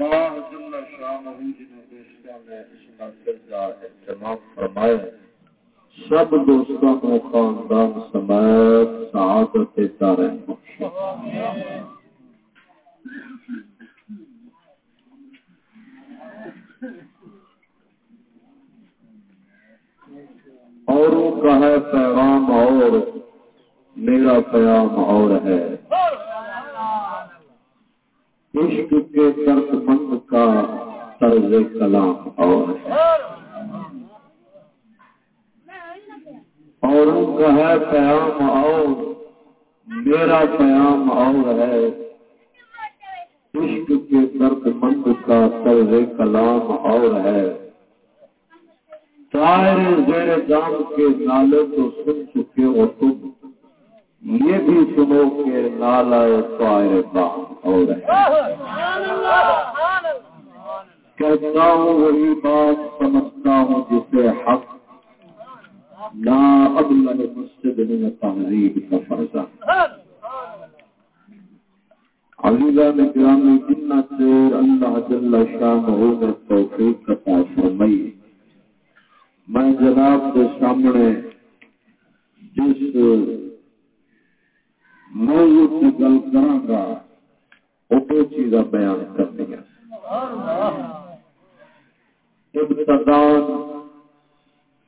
اللہ جل شانہ جنہوں دوستوں نے اس مرکز کا اہتمام فرمایا سب دوستوں کو خاندان سمیت سعادت دارین بخشا اوروں کا ہے پیغام اور، میرا پیام اور ہے۔ عشق کے درد مند کا طرز کلام اور اور ان کا ہے پیام اور میرا پیام اور ہے عشق کے درد مند کا طرز کلام اور ہے سارے زیر دام کے نالے تو سن چکے ہو تم یہ بھی سنو کہ نالا طائر بام اور کہتا ہوں وہی بات سمجھتا ہوں جسے حق۔ نا ابل مسجد میں تحریر کا فرضہ علیلہ نے گرامی جنہ سے اللہ جل شان ہو میں توفیق کا فرمائی۔ میں جناب کے سامنے جس میں موضوع کی گل کرا وہ دو چیزاں بیان کرنی ہے ابتدان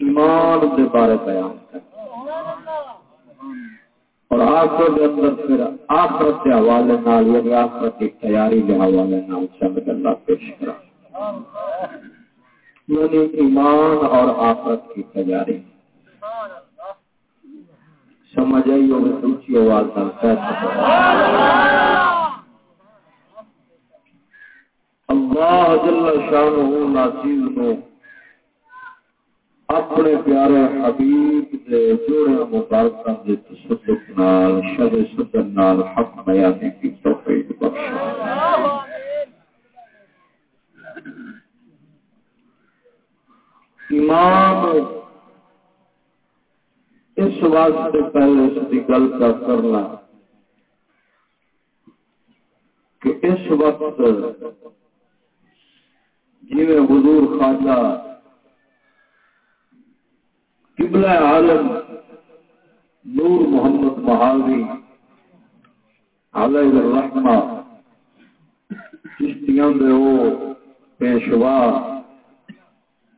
ایمان کے بارے بیان کر اور آخر کے اندر پھر آخرت کے حوالے نال یعنی آخرت کی تیاری کے حوالے نال چند گلا پیش کرا یعنی ایمان اور آخرت کی تیاری۔ سمجھ آئی ہوگی، اونچی آواز اللہ جل شان ناچیز نے اپنے پیارے حبیب کے جوڑے مبارکہ کے تصدق نال، شر سدن نال حق بیانے کی توفیق بخشا امام اس واسطے پہلے اس کی گل کا کرنا کہ اس وقت جی حضور خواجہ قبلہ عالم نور محمد مہاوی علیہ الرحمہ چشتیاں دے وہ پیشوا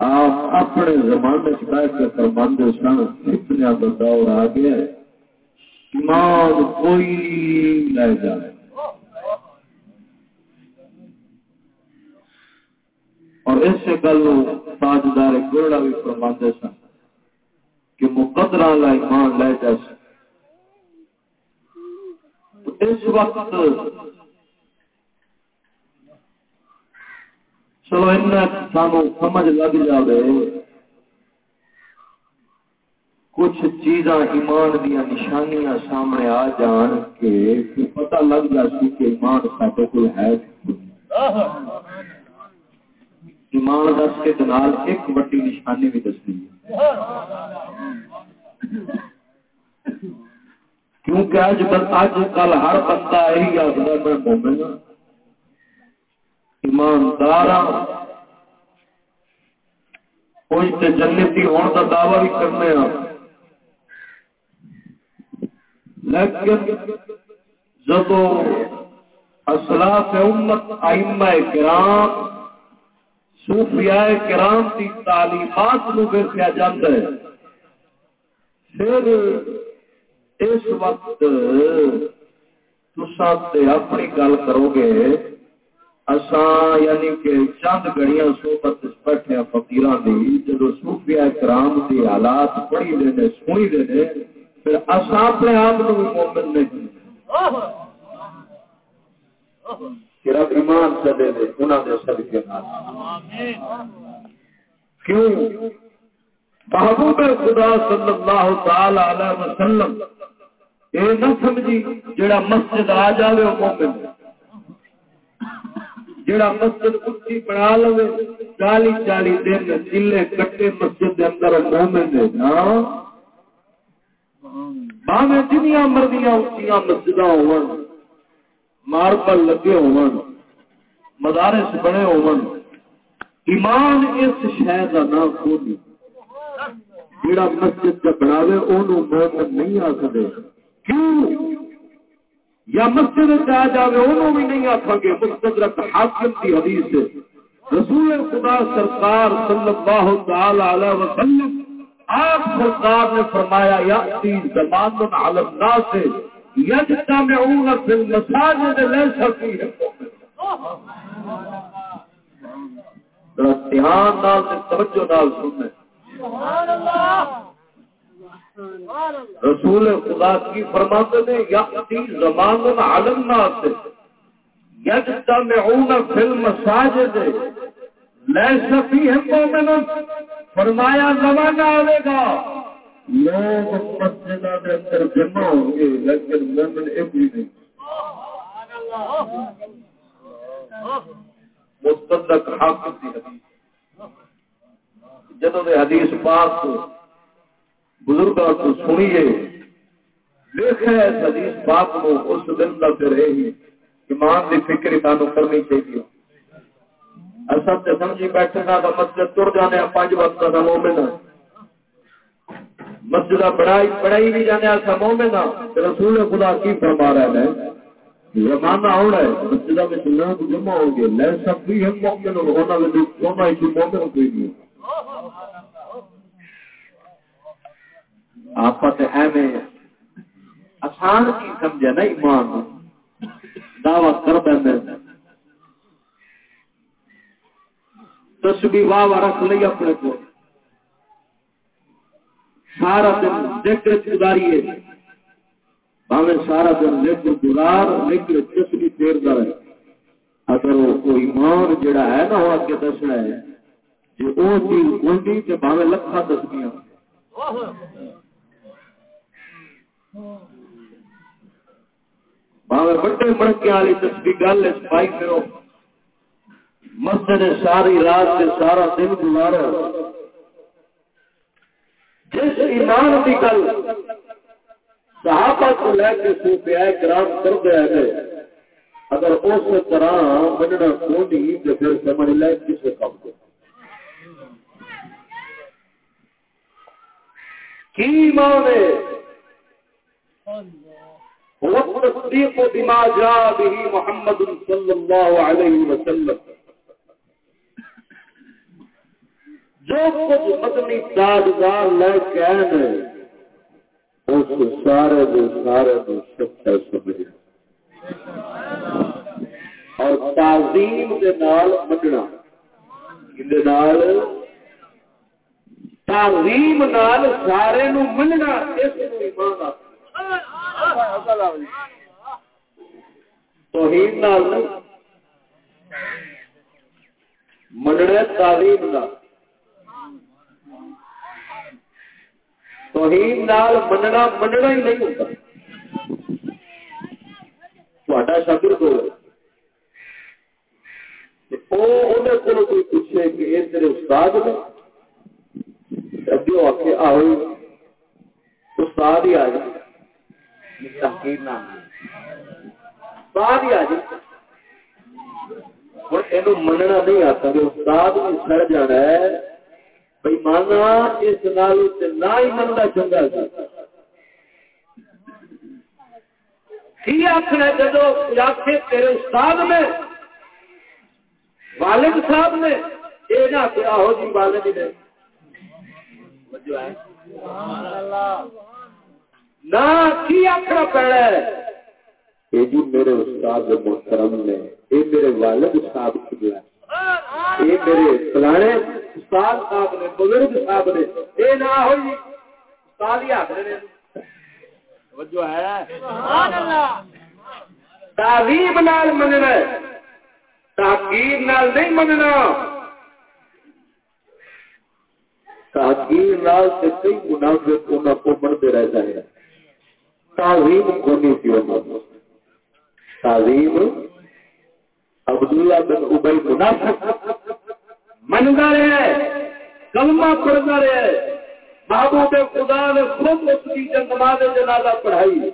آپ اپنے زمانے بیٹھ کے فرماندے سن فتنیا کا دور آ گیا ایمان کوئی لے جائے۔ اور اس گل تاجدار گرڑا بھی فرماندے سن کہ مقدرہ لا ایمان لے جا جائے اس وقت چلو سانو سمجھ لگ جائے کچھ چیزاں ایمان دیا نشانیاں سامنے آ جان کے پتہ لگ جاتی کہ ایمان سارے کو ہے۔ ایمان دس کے دنال ایک بڑی نشانی بھی دستی کیونکہ اج کل ہر بندہ یہی آخر میں مومن ہوں ایماندار کوئی تے جنتی ہونے کا دعوی بھی کرنے ہاں لیکن جب اسلاف امت ائمہ کرام، صوفیاء کرام کی تعلیمات نو ویسیا جاتا ہے۔ پھر اس وقت تسا اپنی گل کرو گے۔ اساں یعنی کہ چند گھڑیاں صحبت بیٹھے فقیراں دی جدو صوفیاء کرام دی حالات پڑھی دے نے، سنی دے نے، پھر اساں اپنے آپ کو بھی مومن نہیں۔ کہ رب ایمان سے دے دے انہاں دے صدقے نال۔ کیوں؟ محبوب خدا صلی اللہ تعالی علیہ وسلم، اے نہ سمجھی جڑا مسجد آ جاوے وہ مومن۔ ہے جڑا مسجد اچھی بنا لو چالی چالی دن چلے کٹے مسجد کے اندر مومن دے نا باہیں جنیا مرضیاں اچیا مسجد ہو ماربل لگے ہو مدارس بڑے ہون۔ ایمان اس شہر کا نہ کھولی جڑا مسجد کا بناوے انہوں مومن نہیں آ سکے کیوں؟ یا مسجد آ جائے انہوں بھی نہیں آخان گے، مستدرک حاکم کی حدیث رسول خدا سرکار صلی اللہ تعالی علیہ وسلم، آپ سرکار نے فرمایا یا زمان عالم سے یجتمعون فی المساجد لیس فیہ دھیان نال توجہ نال سننے رسول خدا کی فرماتے نے یاتی زمان عالم سے یجتمعون فی المساجد، لیس فیہ مومن فرمایا، زمانہ آئے گا۔ لوگ مسجد کے اندر جمع ہوں گے، لیکن مومن ایک بھی نہیں۔ مستدق حق کی حدیث۔ جدو دے حدیث پاک کو بزرگوں سنیے دیکھے اس حدیث پاک کو اس دن کا پھر یہی ایمان کی فکر کانو کرنی چاہیے۔ اصل سے سمجھی بیٹھے نہ مسجد تر جانے پانچ وقت کا مومن مسجد بڑائی بڑائی بھی جانے ایسا مومن رسول خدا کی فرما رہے ہیں، زمانہ ہونا ہے مسجد میں لوگ جمع ہو گئے لے سب بھی ہم مومن ہونا ہونا ہی مومن کوئی نہیں۔ آپ ایویں آسان کی سمجھے نا ایمان دعوی کر دیں تسبیح واہ رکھ لی اپنے کو سارا دن ذکر گزاریے۔ باوے سارا دن ذکر گزار ذکر تسبیح دیر دا ہے اگر وہ ایمان جڑا ہے نا، وہ اگے دسنا ہے۔ جو وہ چیز کوئی تو باوے لکھا تسبیح باوے بڑے مڑکے والی تسبیح گل پائی کرو۔ مسجد ساری رات سے سارا دن گزارا۔ جس ایمان کی گل صحابہ کو لے کے سو پیا کرام کر دیا گئے اگر اس طرح مننا کو نہیں تو پھر سمجھ لے کسی کام کو۔ کی ایمان ہے؟ تصدیق بما جاء به محمد صلی اللہ علیہ وسلم۔ جو کچھ مدنی تاجدار لے کے آئے اس سارے دے سارے دے سچا سمجھ اور تعظیم دے نال مڈنا۔ دے نال؟ تعظیم نال سارے نو مننا اس نو ایمان آتا۔ توحید نال مننا تعظیم نال توہین نال مننا مننا ہی نہیں ہوتا۔ تھوڑا شاگرد ہو۔ کوئی پوچھے کہ یہ تیرے استاد نے؟ اگے آخ آؤ استاد ہی آ جائے۔ تحقیر نام استاد ہی آ جائے ہوں یہ مننا نہیں آتا کہ استاد بھی سڑ جانا ہے۔ بھائی مانا اس نال نہ ہی منگا چنگا کی آخر جدو آخے تیرے استاد نے، والد صاحب نے یہ نہ آہو جی والد نے۔ نہ کی ہے؟ جی میرے استاد محترم نے یہ میرے والد صاحب یہ میرے فلانے استاد صاحب نے بزرگ صاحب نے یہ نہ ہوئی استاد ہی آخر ہے؟ تعظیم نال مننا نال نہیں مننا۔ تاکیر نال سے کئی منافق انہوں کو رہتا ہے۔ تعظیم کونی تھی تعظیم عبداللہ بن ابئی منافق منگا رہے کلمہ پڑھتا رہے محبوب خدا نے خود اس کی نماز جنازہ پڑھائی۔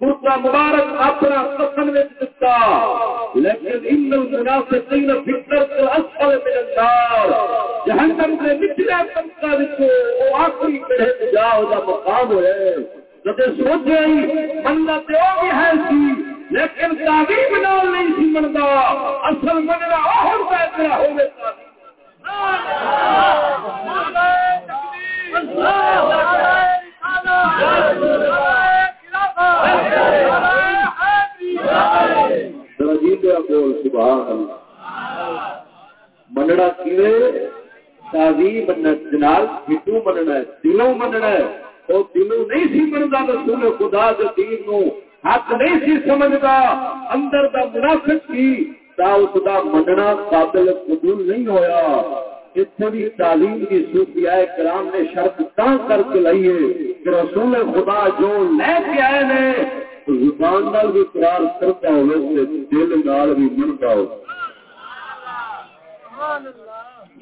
خود کا مبارک اپنا کفن میں دتا لیکن ان المنافقین فی الدرک الاسفل من النار۔ جہنم کے نچلے طبقہ وچ او آخری کڑے جا او دا مقام ہوئے۔ جدے سوچے ہی بندہ تے او بھی ہے سی لیکن تعظیم نال نہیں سی مندا اصل مننا او ہوندا ہے تیرا ہوے اللہ بول سبحان مننا جنال ہٹو مننا ہے دلوں مننا ہے وہ دلوں نہیں سی منتا رسول خدا کے دین نو حق نہیں سی سمجھتا۔ اندر دا منافق کی تا اس دا مننا قابل قبول نہیں ہویا۔ اتنی تعلیم کی صوفیاء کرام نے شرط تاں کر کے لائیے کہ رسول خدا جو لے کے آئے نے زبان نال بھی قرار کرتا ہوئے دل نال بھی منتا ہو۔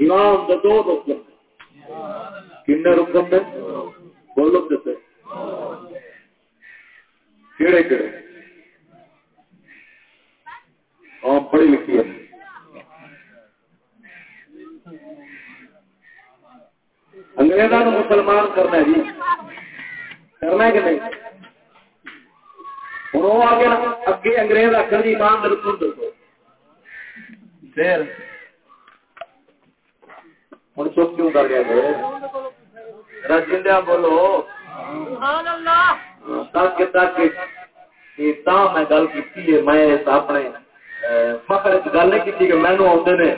امام دے دو رکن کنے رکن دے بولو دیتے کیڑے کیڑے۔ ہاں پڑھی لکھی ہے۔ انگریزوں مسلمان کرنا ہے جی۔ کرنا ہے کہ نہیں؟ ہوں وہ آ گیا اگے انگریز آخر جی مان بالکل دسو پھر ہوں چپ کیوں کر گیا رجندیا بولو۔ تاکہ تاکہ میں گل کی میں اپنے فخر گل نہیں کی کہ مینو آتے نے۔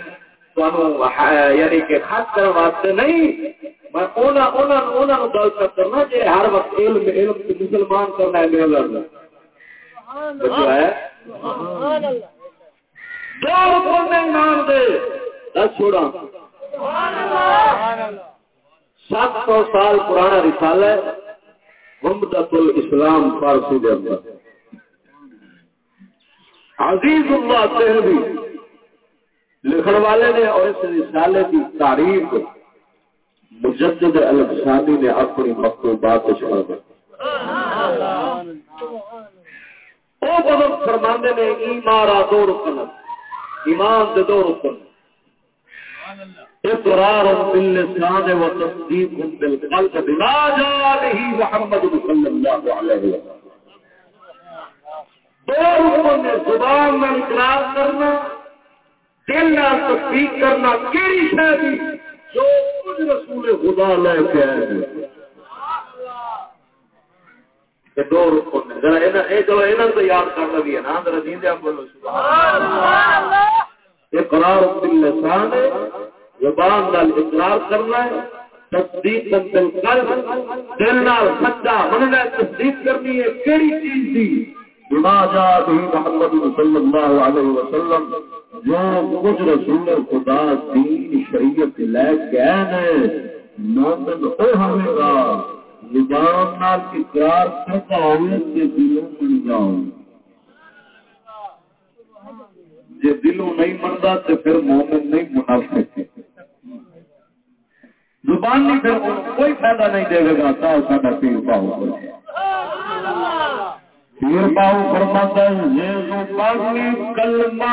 یعنی کہ خاص کرنے واسطے نہیں۔ میں گل کرنا جی ہر وقت علم علم مسلمان کرنا ہے میرے لڑنا سات سو سال پرانا رسال ہے محمد الاسلام فارسی کے اندر۔ عزیز اللہ تہوی لکھن والے نے اور اس رسالے کی تاریخ مجدد الفسانی نے اپنی مکتوبات شروع کر وہ بزرگ فرماندے نے ایمارا دو رکن، ایمان دے دو رکن۔ اقرار باللسان و تصدیق بالقلب بما جاء به محمد صلی اللہ علیہ وسلم۔ دو رکن نے زبان میں اقرار کرنا، دل نہ تصدیق کرنا، کیڑی شے جو کچھ رسول خدا لے کے آئے دو رکن چلو یہاں تو یاد کرنا بھی ہے نا ذرا جیندے بولو سبحان اللہ۔ اقرار باللسان ہے زبان نال اقرار کرنا ہے، تصدیق بالقلب دل نال سچا مننا تصدیق کرنی ہے، کیڑی چیز دی؟ بما جاء به محمد صلی اللہ علیہ وسلم، جو کچھ رسول خدا دین شریعت لے کے آئے مومن او ہوے گا۔ زبان نال اقرار کرتا ہوئے کہ دلوں من جاؤ جی دلوں نہیں منتا تو پھر مومن نہیں منافق زبان نہیں پھر کوئی فائدہ نہیں دے گا تا ساڈا پیر پاؤ پیر پاؤ فرماتا ہے یہ زبان کلمہ۔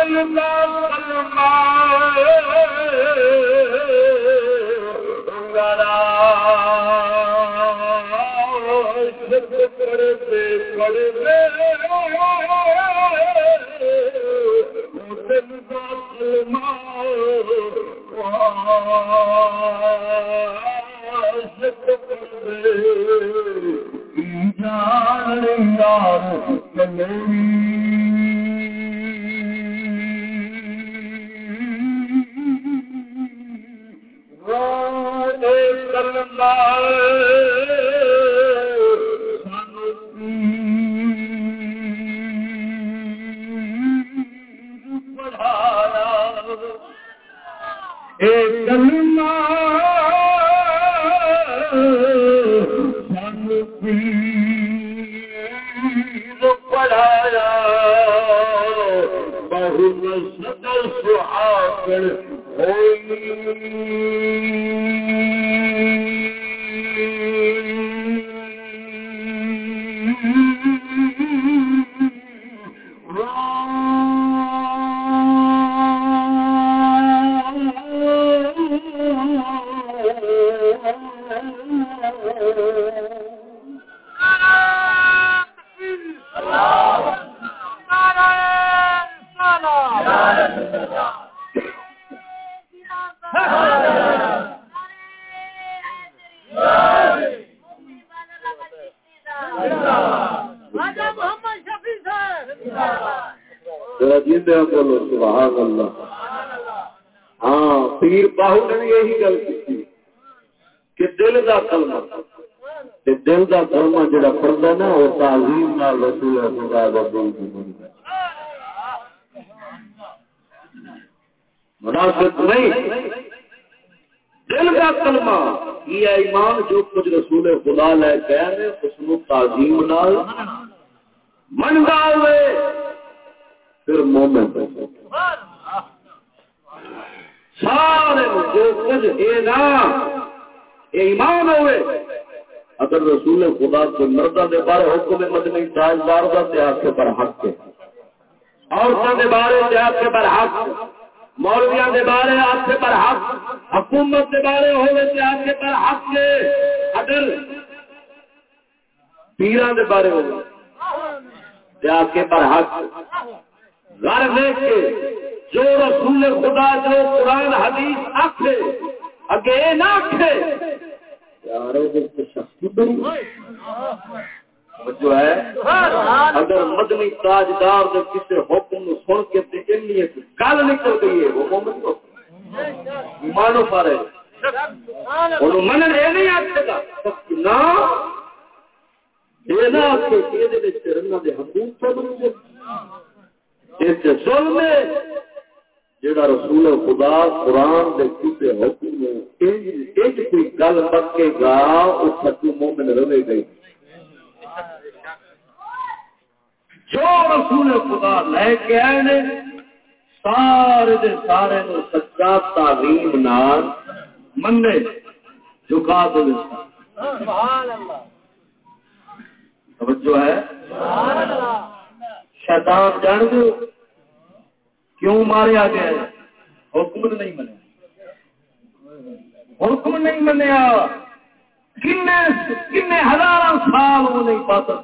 دل کا کلمہ پڑتے پڑتے دل کا کلمہ جان یار کلمی بار منافق نہیں۔ دل کا کلمہ، یہ ایمان جو کچھ رسول خدا لے کہہ اس کو تعظیم نال من ڈال لے پھر مومن سارے جو کچھ اے نا ایمان ہوئے۔ اگر رسول خدا کے مردہ دے بارے حکم مدنی تاجدار کا تیاس کے پر حق ہے۔ عورتوں دے بارے تیاس کے پر حق۔ ہے مولویا کے بارے آپ کے پر حق، حکومت کے بارے ہوئے سے آپ کے پر حق کے اٹل پیران کے بارے ہوئے آپ کے پر حق۔ گھر دیکھ کے جو رسول خدا، جو قرآن، حدیث آخے اگے نہ آخے یارو شخص جو ہے، اگر مدنی تاجدار نے کسی حکم سن کے اتنی گل نکل گئی ہے، وہ مومن مانو پارے۔ من نہیں یہ نہ کہ یہ دے حقوق اس ظلم جڑا رسول خدا قرآن دے حکم کوئی گل پکے گا، اس حکم مومن رہے گئی جو رسول خدا لے کے آئے نے سارے دے سارے نو سچا تعلیم نال مننے جھکا دے سبحان اللہ توجہ ہے؟ شیطان جان دو کیوں ماریا گیا؟ حکم نہیں منیا۔ حکم نہیں منیا۔ کنے کنے ہزاراں سال وہ نہیں پاتر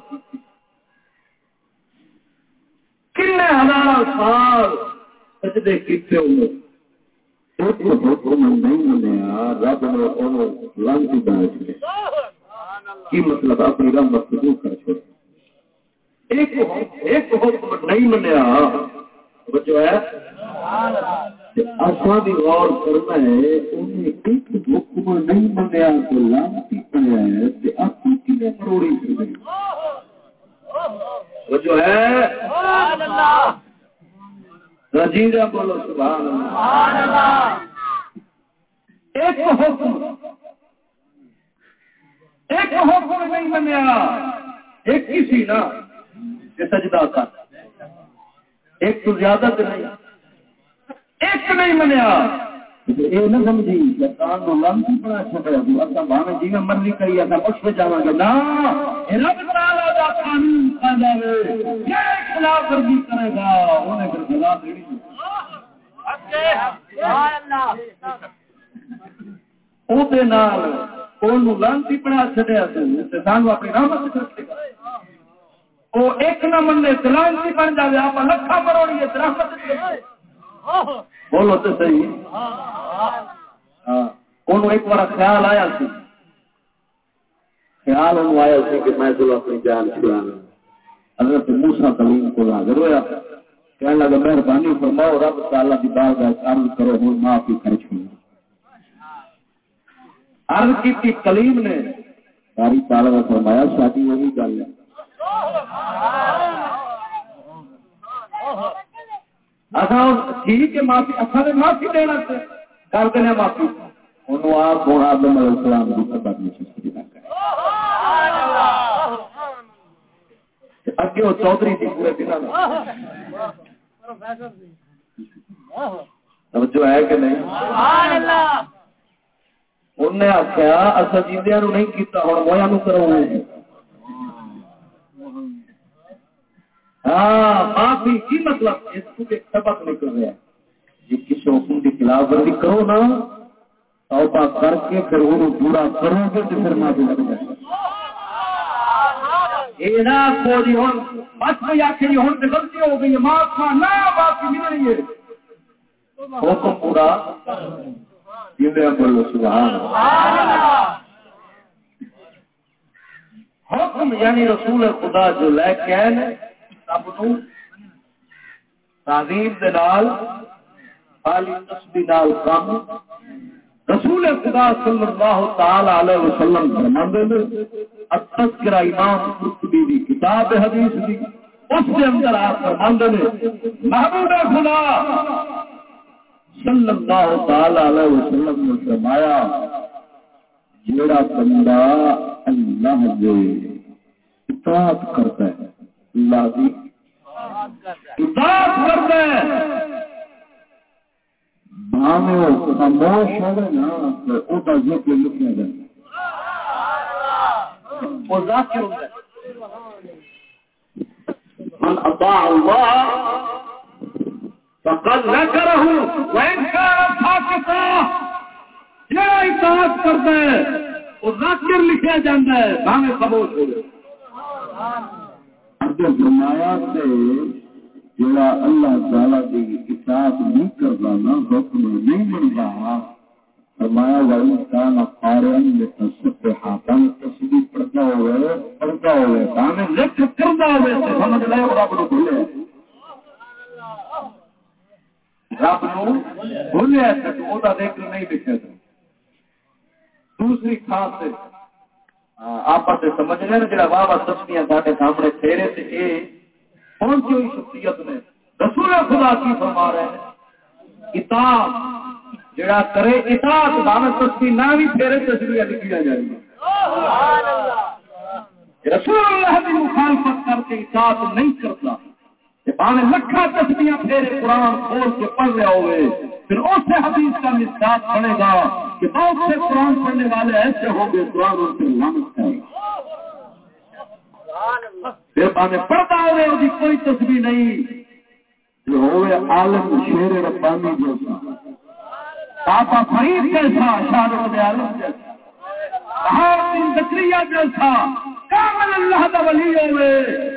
کن ہزار سال سجدے کیتے مطلب اپنی رحمت قبول کر ایک نہیں منیا بچو ہے؟ غور کرنا ہے ایک حکم نہیں منیا تو لانتی مروڑی وہ جو ہے رجیدہ بولو سبحان اللہ۔ ایک حکم۔ ایک حکم نہیں بنیا ایک ہی سی نا۔ یہ سجدہ کر۔ ایک تو زیادہ نہیں۔ ایک نہیں بنیا اے بنا چڑیا سانو اپنی رحمت ایک نہ مننے بن جائے آپ لکھا پروڑیے تے بولو تو صحیح۔ ہاں۔ ایک بار خیال آیا سی؟ خیال ان آیا سی کہ میں چلو اپنی جان چھڑانا حضرت موسا کلیم کو حاضر ہوا کہنے لگا، مہربانی فرماؤ، رب تعالیٰ کی بار کا عرض کرو، ہوں معافی خرچ کروں عرض کی تھی کلیم نے۔ ساری تعالیٰ فرمایا، شادی وہی گل ہے۔ ٹھیک ہے معافی معافی دینا کر دینا معافی۔ انہوں آپ آدم علیہ السلام کی سبب نہیں اگے وہ چودھری تھی پورے دن توجہ ہے کہ نہیں؟ انہیں آخیا اصا جیندیا نہیں کیتا ہوں مویا نو کرو ہاں معافی کی مطلب اس کو ایک سبق نکل رہا ہے۔ جی کسی حکم کی خلاف ورزی کرو نا، توبہ کر کے پھر وہ پورا کرو گے تو پھر معافی لگ جائے جی غلطی ہو گئی حکم پورا۔ حکم یعنی رسول خدا جو لے کے سب تعظیم دال خالی تسبیح نال کام۔ رسول خدا صلی اللہ تعالی علیہ وسلم فرماندے نے، التذکرہ امام قرطبی دی کتاب حدیث دی، اس کے اندر آپ فرماندے نے، محبوب خدا صلی اللہ تعالی علیہ وسلم نے فرمایا، جیڑا بندہ اللہ دے اطاعت کرتا ہے اللہ دی اطاعت کرتا ہے خاموش ہوگا نا وہ ذکر لکھا جائے من اطاع الله فقد ذكره وان كان ساكتا یہ اطاعت کرتا ہے وہ لکھا جاتا ہے بھاوے خاموش ہو گئے فرمایا سے جڑا اللہ تعالی کی اطاعت نہیں کرتا نا، حکم نہیں بنتا فرمایا والی کان قارن لتصبح کان تسبیح پڑھتا ہوئے پڑھتا ہوئے کان لکھ کرتا ہوئے سمجھ لے، رب نو بھولے۔ رب نو بھولے تے او دا ذکر نہیں لکھے دوسری خاص سے آپ سمجھ رہے ہیں جڑا واہ واہ ساڈے سامنے پھیرے تے اے پہنچی ہوئی شخصیت نے رسول خدا کی فرما رہے ہیں۔ اطاعت جڑا کرے اطاعت باوے سستی نہ بھی پھیرے تصویر لکھی جا رہی ہے رسول اللہ کی مخالفت کر کے اطاعت نہیں کرتا۔ باوے لکھا تصویر پھیرے قرآن کھول کے پڑھ رہا ہوئے۔ پھر اس سے حدیث کا مساج پڑے گا کہ بہت سے قرآن پڑھنے والے ایسے ہوں گے قرآن ان سے لانت کرے گا پھر بانے پڑھتا ہوئے ہوگی کوئی تصویر نہیں۔ جو ہوئے عالم شیر ربانی جیسا۔ پاپا فرید جیسا، شاہ شاہد عالم جیسا۔ ہر دن زکریہ جیسا۔ کامل اللہ دا ولی ہوئے۔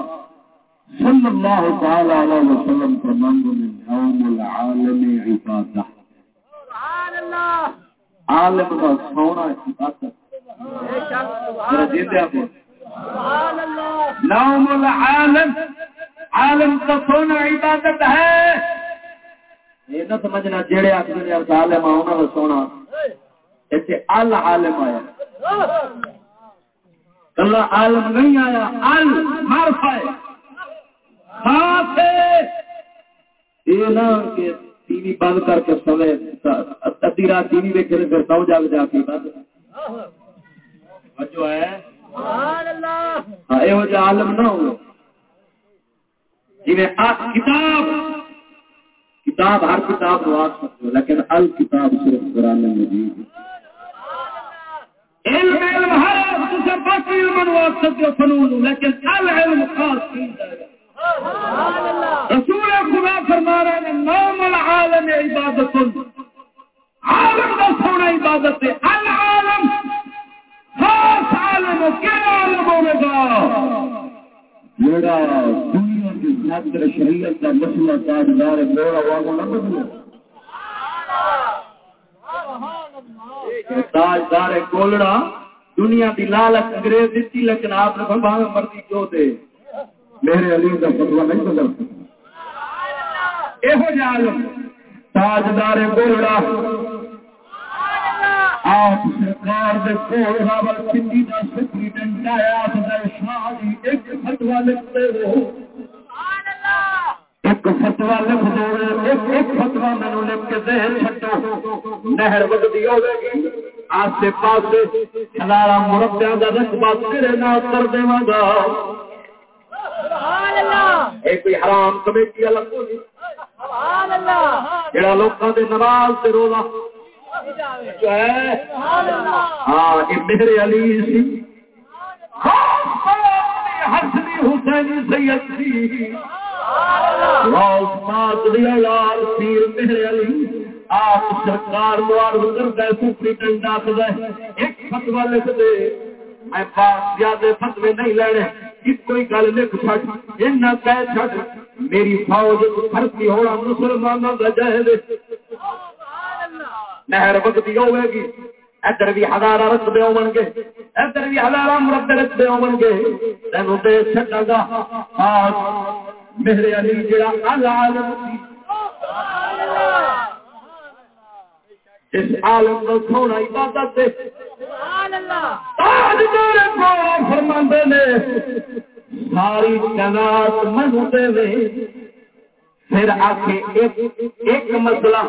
صلی اللہ تعالی علیہ وسلم کا مند یوم العالم عبادہ۔ عالم کا سونا عبادت نوم العالم، عالم کا سونا عبادت ہے۔ یہ نہ سمجھنا جڑے آخر عالم آنا کا سونا۔ اتنے ال عالم آیا۔ کلا عالم نہیں آیا، ال مرف ہے خاص یہ نہ کہ ٹی وی بند کر کے سوے ادی رات ٹی وی دیکھے پھر سو جاگ جا کے بند۔ جو ہے؟ ہاں، یہ عالم نہ ہو۔ جی کتاب۔ کتاب ہر کتاب رو آگ سکتے ہو لیکن الکتاب صرف قرآن مجید۔ علم علم ہر دوسرے باقی علم آگ سکتے ہو فنون لیکن العلم خاص رسول خدا فرما رہے ہیں نام العالم عبادت، عالم کا سونا عبادت ہے العالم خاص عالم کیا عالم ہوگا میرا دنیا کی خاطر شریعت کا مسئلہ تاجدار میرا واگو نہ بدلے۔ تاجدار کولڑا دنیا کی لالچ انگریز دیتی، لیکن آپ نے بھاگ مرضی کیوں دے۔ میرے علی کا فتوا نہیں بدل سکتا یہ جی عالم، تاجدار کولڑا آپ سرکار دے کول راول پنڈی دا سپریٹنڈنٹ آیا تے شاہ جی ایک فتوا لکھتے ہو۔ ایک فتوا لکھ دو، ایک ایک فتوا مینو لکھ کے دے چھٹو نہر وگدی ہوے گی آسے پاسے ہزارہ مربع دا رقبہ تیرے نال کر دیواں گا سبحان اللہ. ایک حرام کمیٹی الگ ہو سبحان اللہ. جڑا لوکاں دے نماز تے روزہ ہاں میرے علی سی۔ حسنی حسینی سید سی۔ پیر میرے علی۔ آپ سرکار ایک فتوا لکھ دے۔ میں زیادہ فتوے نہیں لینے۔ جس کوئی گل لکھ چٹ ایسا کہہ چٹ میری فوج بھرتی ہونا مسلمانوں کا جہد نہر وقتی ہوئے گی، ادھر بھی ہزار رقبے ہو گے، ادھر بھی ہزار مرد رقبے ہو گے۔ تینوں دے سکا گا میرے علی جڑا عالم اس عالم کو سونا عبادت فرماندے نے۔ ساری جنات منتے پھر آ کے ایک مسئلہ۔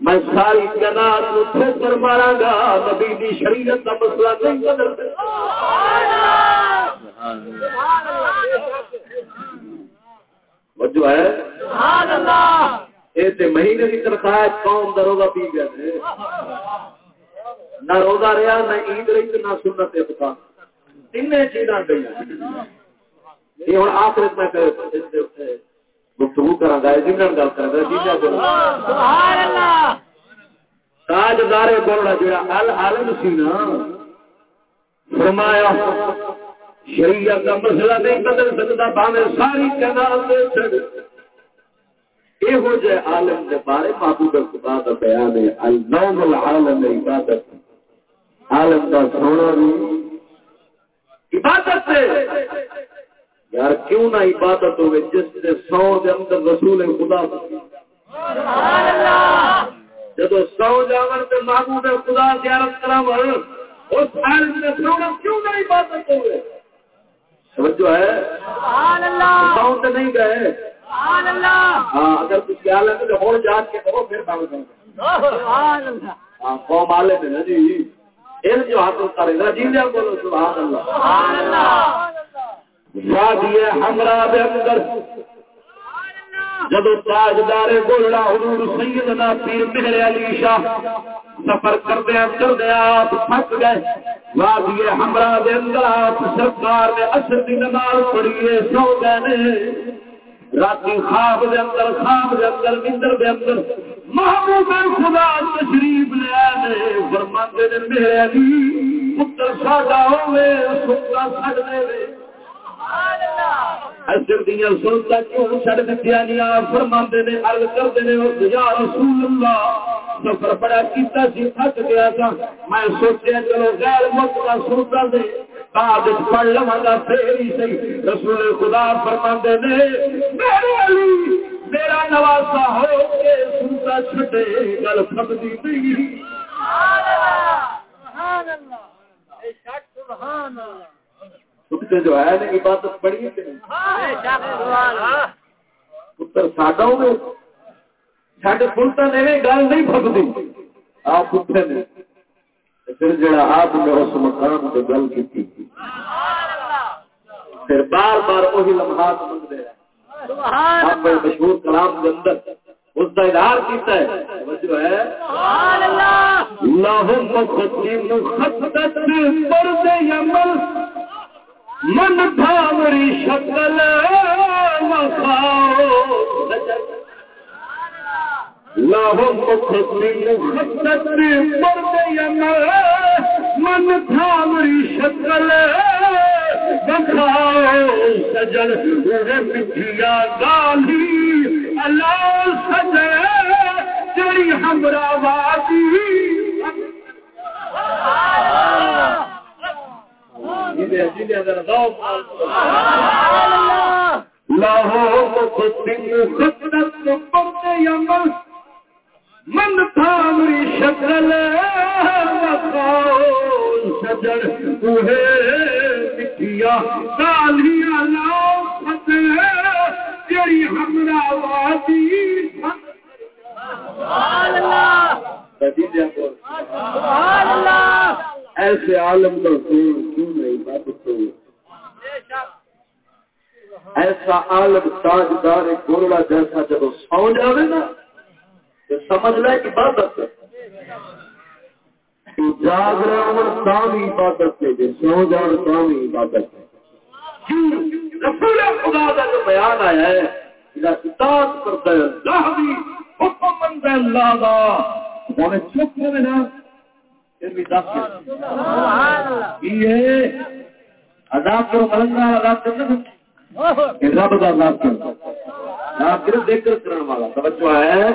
میں ساری جنات کو ٹھوکر گا نبی دی شریعت کا مسئلہ نہیں بدل جو ہے یہ مہینے کی تنخواہ قوم کا روزہ پی گیا نہ روزہ رہا نہ عید رہی نہ سنت تین چیزاں گئی یہ ہوں آخر میں گفتگو کرا گا گل کرا تاجدار بولنا جڑا ال عالم سی نا فرمایا شریعت کا مسئلہ نہیں بدل سکتا باوے ساری جگہ یہو جہ عالم کے بارے محبوب خدا کا بیان ہے النوم العالم عبادت۔ عالم کا سونا بھی۔ عبادت سے یار کیوں نہ عبادت ہوئے جس نے سو دے اندر رسول خدا جب سو جاور تے محبوب خدا زیارت کراور اس عالم نے سونا کیوں نہ عبادت ہوئے؟ سمجھو ہے؟ سو تے نہیں گئے۔ ہاں اگر کچھ خیال ہے تو اور جان کے کرو پھر کام کرو ہاں قوم والے نا جی۔ ان جو ہاتھ اتارے نا جی بولو سبحان اللہ۔ سبحان اللہ. وادی ہمرا دے اندر جدو تاجدار گولڑا حضور سیدنا پیر مہر علی شاہ سفر کردیا کردیا آپ تھک گئے۔ وادی ہمرا دے اندر آپ سرکار نے اثر دی نماز سو گئے رات خواب دے اندر خواب دے اندر مندر دے اندر۔ محبوب خدا تشریف لیا نے فرماندے نے میرے علی پتر ساڈا ہوے دے اجر سنتا کیوں نے یا رسول اللہ سفر بڑا کیتا سی تھک گیا تھا میں سوچیا چلو غیر کا سنتا دے۔ بعد پڑھ لوا گا پھر ہی صحیح۔ رسول خدا فرما نے میرے علی میرا نواسا ہو کے سنتا چھٹے گل پھٹتی نہیں۔ سبحان اللہ سبحان اللہ۔ کتے جو ہے نا عبادت بڑی پتر ساڈا پلتا نے گل نہیں آپ نے۔ پھر جڑا آپ نے اس مقام سے گل کی پھر بار بار وہی لمحات منگتے ہیں مشہور کلام کے اندر اس کا ادار کیتا ہے۔ جو ہے۔ لاہم مخطط من بھاوری شکل مخاؤ لاہم مخطط من بھاوری شکل مخاؤ سجل مٹھیا گالی۔ اللہ سجے تیری ہمرا وادی۔ من تھامری شکل کالیاں لاؤ فتح تیری ہمرا وادی ایسے عالم کا کیوں نہیں بات ایسا عالم تاجدار گورڑا جیسا جب سو جائے نا تو سمجھ لے کہ عبادت جاگ رہا ہوں عبادت ہے سو جان تامی عبادت ہے رسول خدا کا جو بیان آیا ہے اطاعت کرتا ہے اللہ بھی حکم مند ہے اللہ دا ہمیں چپ ہوئے نا پھر بھی دس یہ عذاب کرو ملنگا عذاب کرنا رب کا عذاب کرنا آپ صرف دیکھ کر کرنے والا توجہ ہے۔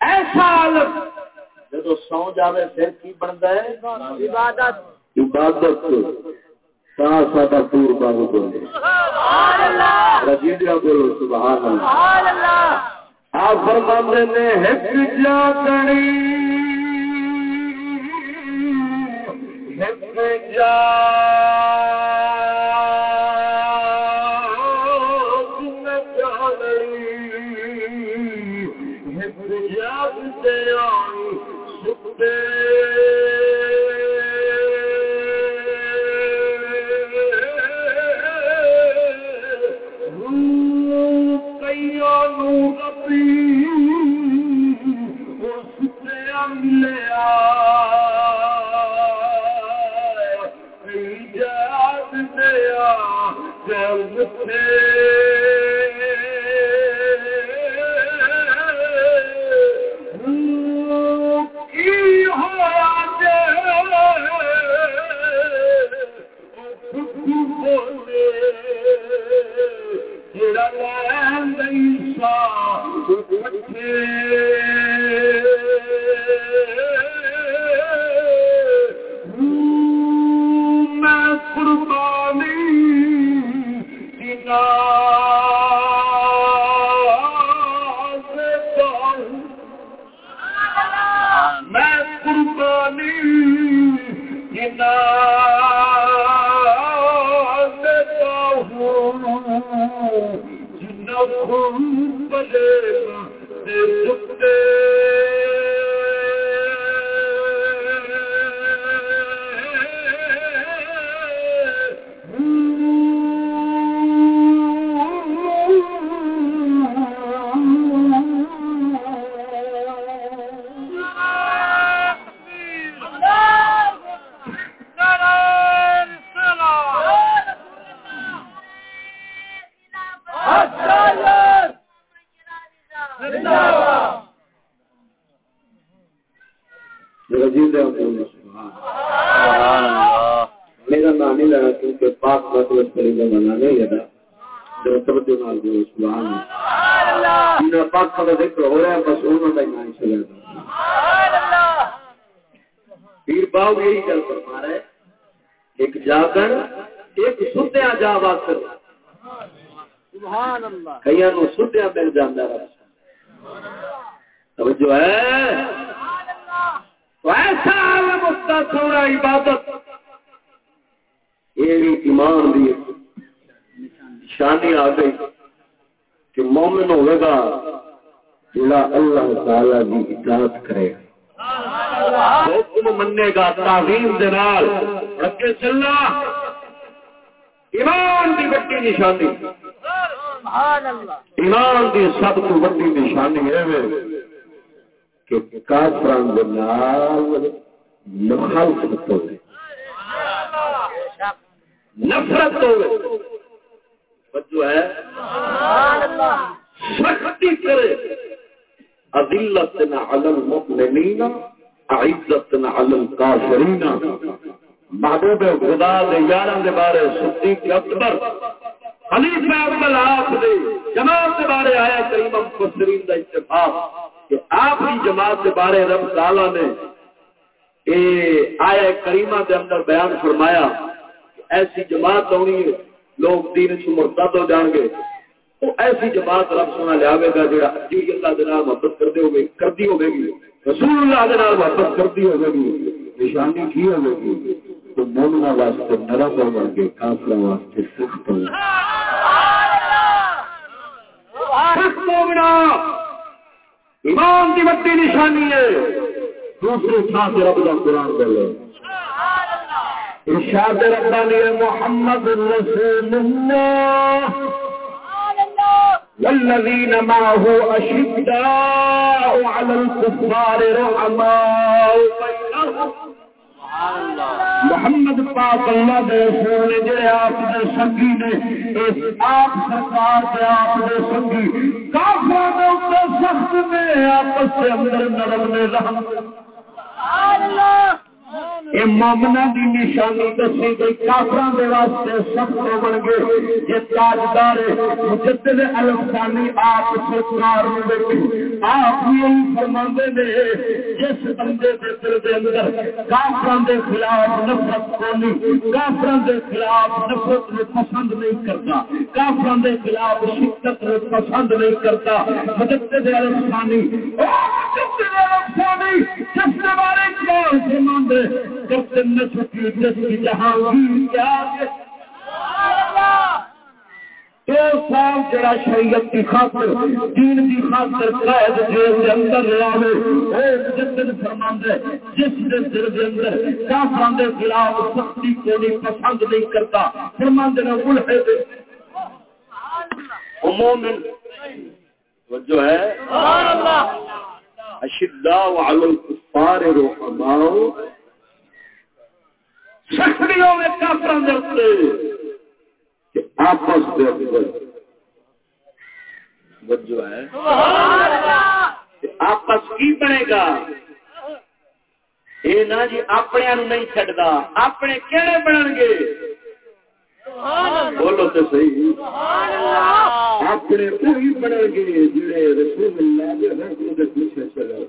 ایسا عالم جب سو جاوے پھر کی بنتا ہے عبادت عبادت ساڈا پور بابو بولے رجیڈیا بولو سبحان اللہ آپ فرماندے نے ہک جا سے نال اگے چلنا ایمان دی نشانی۔ ایمان دی سب تو نشانی ہے کہ کافراں دے نال ہوے نفرت ہوے ہے۔ سبحان اللہ سختی کرے۔ اذلتنا علی المؤمنین عزت علی الکافرین محبوب خدا دے یاراں دے بارے صدیق اکبر خلیفہ اول آپ دے جماعت دے بارے آیا کریم مفسرین دا اتفاق کہ آپ ہی جماعت دے بارے رب تعالی نے اے آیا کریمہ دے اندر بیان فرمایا کہ ایسی جماعت ہونی ہے، لوگ دین سے مرتد ہو جان گے۔ وہ ایسی جماعت رب سونا لیا گا جا جی اللہ دے نال محبت کرتے ہوئے کردی ہوگی رسول اللہ دے محبت کرتی ہوگی نشانی کی ہوگی تو مومنا واسطے نرم ہو بن گئے کافر واسطے سخت ہو ایمان کی بڑی نشانی ہے۔ دوسرے تھان سے رب کا قرآن بولے ارشاد ربانی محمد رسول اللہ۔ والذين معه أشداء على الكفار رحماء بينهم محمد پاک اللہ دے رسول نے جڑے آپ دے سنگی نے اس آپ سرکار دے، آپ دے سنگی۔ کافر دے اوپر سخت نے آپس کے اندر نرم نے رحم۔ سبحان اللہ! یہ مومنا کی نشانی دسی گئی کافر واسطے سخت بن گئے۔ یہ تاجدار مجدد الفانی آپ سرکار آپ یہی فرما نے، جس بندے کے دل کے اندر کافر کے خلاف نفرت کھولی کافر کے خلاف نفرت میں پسند نہیں کرتا کافر کے خلاف شدت میں پسند نہیں کرتا۔ مجدد الفانی جس کے بارے میں جس کی جہاں جڑا شریعت کی خاطر دین کی خاطر قید جیل اندر جس دل کے اندر کے خلاف سختی کو نہیں پسند نہیں کرتا مومن جو ہے اشداء علی الکفار رحماء سخریوں میں کافر آپس جو ہے۔ آپس کی بنے گا۔ یہ نہ جی اپنے نہیں چڈتا اپنے کہڑے بنن گے۔ بولو تو صحیح۔ اپنے وہی بنن گے۔ جڑے رسول اللہ کے پیچھے چلو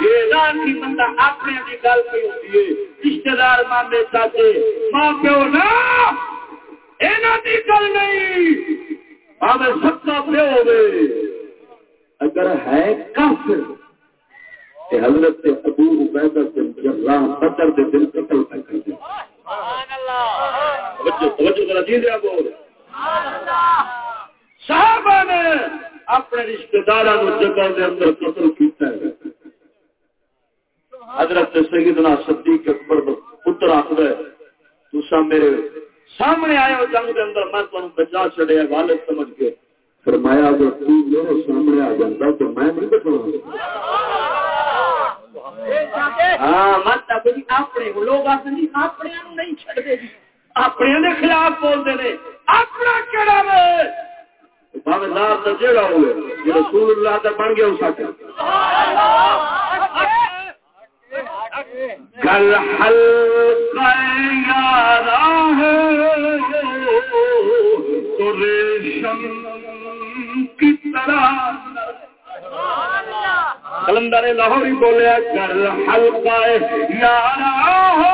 یہ بندہ اپنے گل پہ ہوتی ہے رشتے دار مانے چاچے ماں پیو نا گل نہیں۔ ہمیں سچا پیو ہوئے۔ اگر ہے کافر کہ حضرت ابو عبیدہ سے جراح بدر دے دل قتل کر کر دے۔ صحابہ نے اپنے رشتے دار جگہ اندر قتل کیتا ہے۔ حضرت سیدنا صدیق اکبر پتر آخر تسا میرے سامنے آئے ہو جنگ کے اندر میں تمہیں بچا چڑیا والد سمجھ کے فرمایا، اگر تو میرے سامنے آ جاتا تو میں نہیں بچا ہاں مت اپنے لوگ اپنے نہیں چڑھتے جی۔ اپنے خلاف بولتے ہیں۔ اپنا کہڑا جیڑا ہوئے رسول اللہ کا بن گیا اس کل حلق یارا ہے تو ریشم کی طرح۔ کلندر لاہور ہی بولے کل حلقہ یارا ہو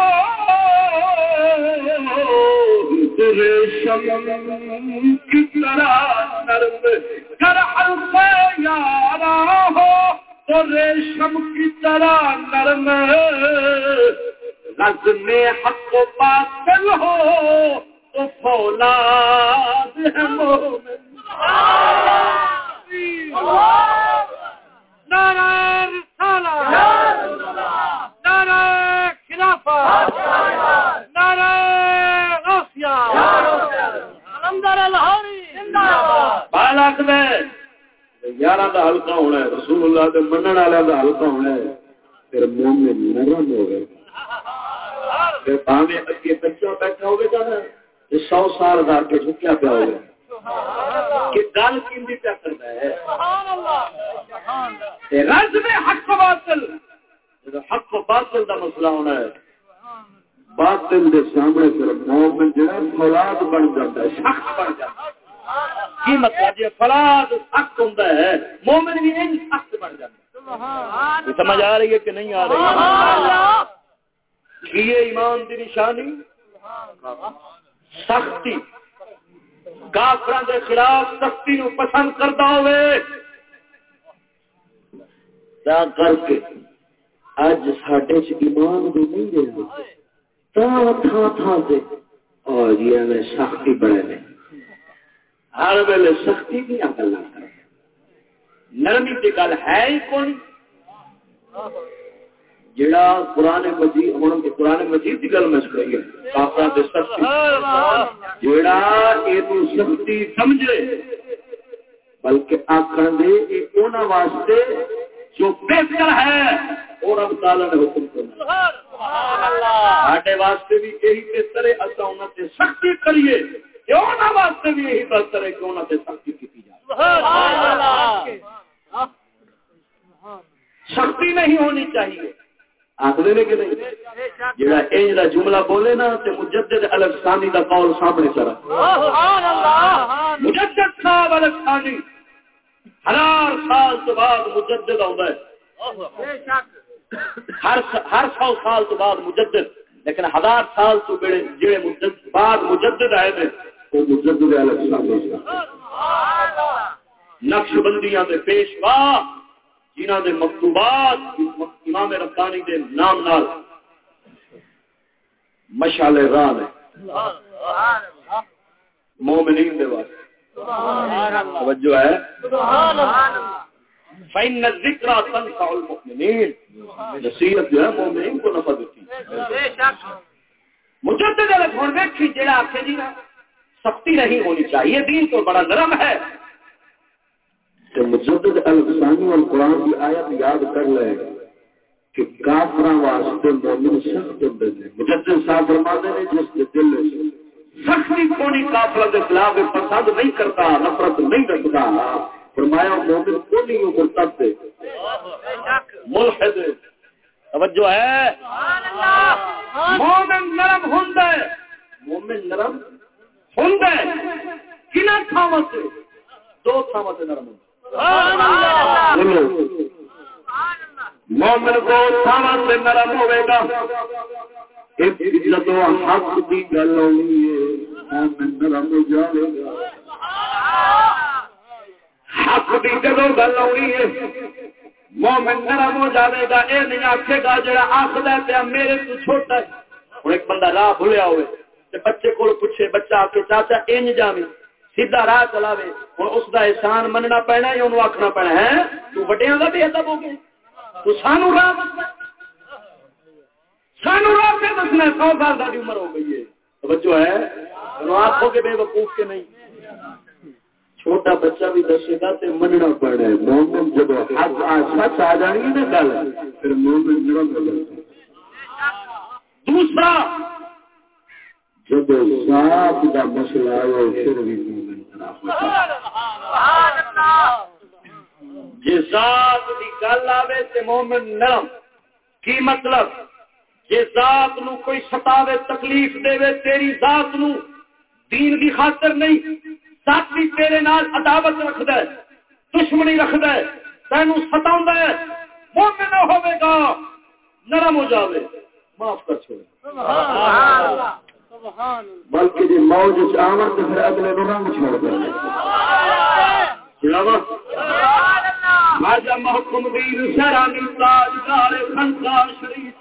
ریشم کی طرح۔ نرم کر حلقہ یارا ہو ریشم کی طرح نرم۔ رز میں حق و باطل ہو تو فولاد ہے مومن۔ نعرہ رسالہ نعرہ خلافہ۔ نعرہ غوثیہ۔ الہاری زندہ یارہ کا ہلکا ہونا ہے رسول اللہ کے منع والے کا ہلکا ہونا ہے، پھر مومن نرم ہو گئے۔ پھر باوے اگے بچہ بیٹھا ہوگا نا سو سال دار کے جھکیا پیا ہوگا کہ گل کی پیا کرتا ہے؟ رج میں حق باطل حق باطل کا مسئلہ ہونا ہے، باطل دے سامنے پھر مومن جڑا فولاد بن جاتا ہے سخت بن جاتا ہے۔ کی مطلب جی سخت ہوں مومن بھی سخت بن جاتا سمجھ آ رہی ہے کہ نہیں آ رہی؟ یہ ایمان دی نشانی سختی کافر کے خلاف سختی نو پسند کرتا ہوئے۔ کر کے اج سڈے ایمان بھی نہیں رہے تھان تھان سے اور یہ سختی بڑے نے ہر ویلے سختی دیا گلا کر نرمی کی گل ہے ہی کون جڑا قرآن مجید ہوں قرآن مجید کی گل میں سنائی ہے کافر سختی۔ جڑا یہ سختی سمجھے بلکہ آخر دے انہوں واسطے جو بہتر ہے اور رب تعالی نے حکم کرنا واسطے بھی یہی بہتر ہے سختی کریے۔ کیوں واسطے بھی یہی بہتر ہے کہ انہوں سے سختی کی جائے۔ سختی نہیں ہونی چاہیے۔ آخر کہ نہیں؟ جہاں جملہ بولے نا تو مجدد الفسانی کا قول سامنے چلا۔ مجدد صاحب الفسانی ہزار سال تو بعد مجدد آ ہر سو سال تو بعد مجدد، لیکن ہزار سال تو جڑے بعد مجدد آئے تھے وہ مجدد نقش بندیاں دے پیشوا جنہ دے مکتوبات امام ربانی دے نام نال۔ مشال راہ ہے مومنین دے واسطے۔ توجہ ہے۔ فین الذکر تنفع المؤمنین نصیحت جو ہے مومنین کو نفع دیتی۔ مجدد الگ ہون دیکھی جڑا آکھے جی نا سختی نہیں ہونی چاہیے دین تو بڑا نرم ہے۔ کہ مجدد الفسانی اور قرآن کی آیت یاد کر لے کہ کافر واسطے مومن سخت ہوتے ہیں مجدد صاحب فرماتے ہیں جس کے دل سختی کونی کافر کے خلاف پسند نہیں کرتا نفرت نہیں رکھتا فرمایا مومن کو نہیں ہو مرتد ملحد۔ توجہ ہے۔ مومن نرم ہے۔ مومن نرم کنا تھاواں سے دو تھاواں سے نرم مومن کو تھاواں سے نرم ہوے گا۔ جدو حق کی گل ہے مومن نرم ہو جائے گا۔ حق کی جدو گل ہے مومن نرم ہو جائے گا۔ یہ نہیں آخے گا جا آخر پیا میرے تو چھوٹا ہے۔ ہوں ایک بندہ راہ بھولیا ہوئے۔ بچے کو پوچھے، بچہ آ کے چاچا انج جاوے سیدھا راہ چلاوے ہوں اس کا احسان مننا پینا یا انہوں آخنا پینا ہے؟ تو وڈیا کا بھی ادب ہو گیا تو سانو راہ سانو راہ پہ دسنا سو سال کی عمر ہو گئی ہے۔ بچوں ہے؟ آخو کے بے وقوف کے نہیں۔ چھوٹا بچہ بھی دسے گا تو مننا پڑنا ہے۔ مومن جب سچ آ جانی نا گل، پھر مومن نرم ہو جاتا دوسرا جب ذات کا مسئلہ آئے پھر بھی جی ذات گل آئے تو مومن نرم۔ کی مطلب؟ جی ذات نو کوئی ستاوے تکلیف دے تیری ذات نو۔ دین کی خاطر نہیں ساتھ بھی تیرے نال عداوت رکھد دشمنی رکھد تین ستا مومن نہ ہوے گا نرم ہو جاوے۔ معاف کر چھوڑے بلکہ جی موج آمن تو پھر اگلے نو رنگ چھوڑ دیں راجا محکم ویر شرانی تاجدار خنسار شریف،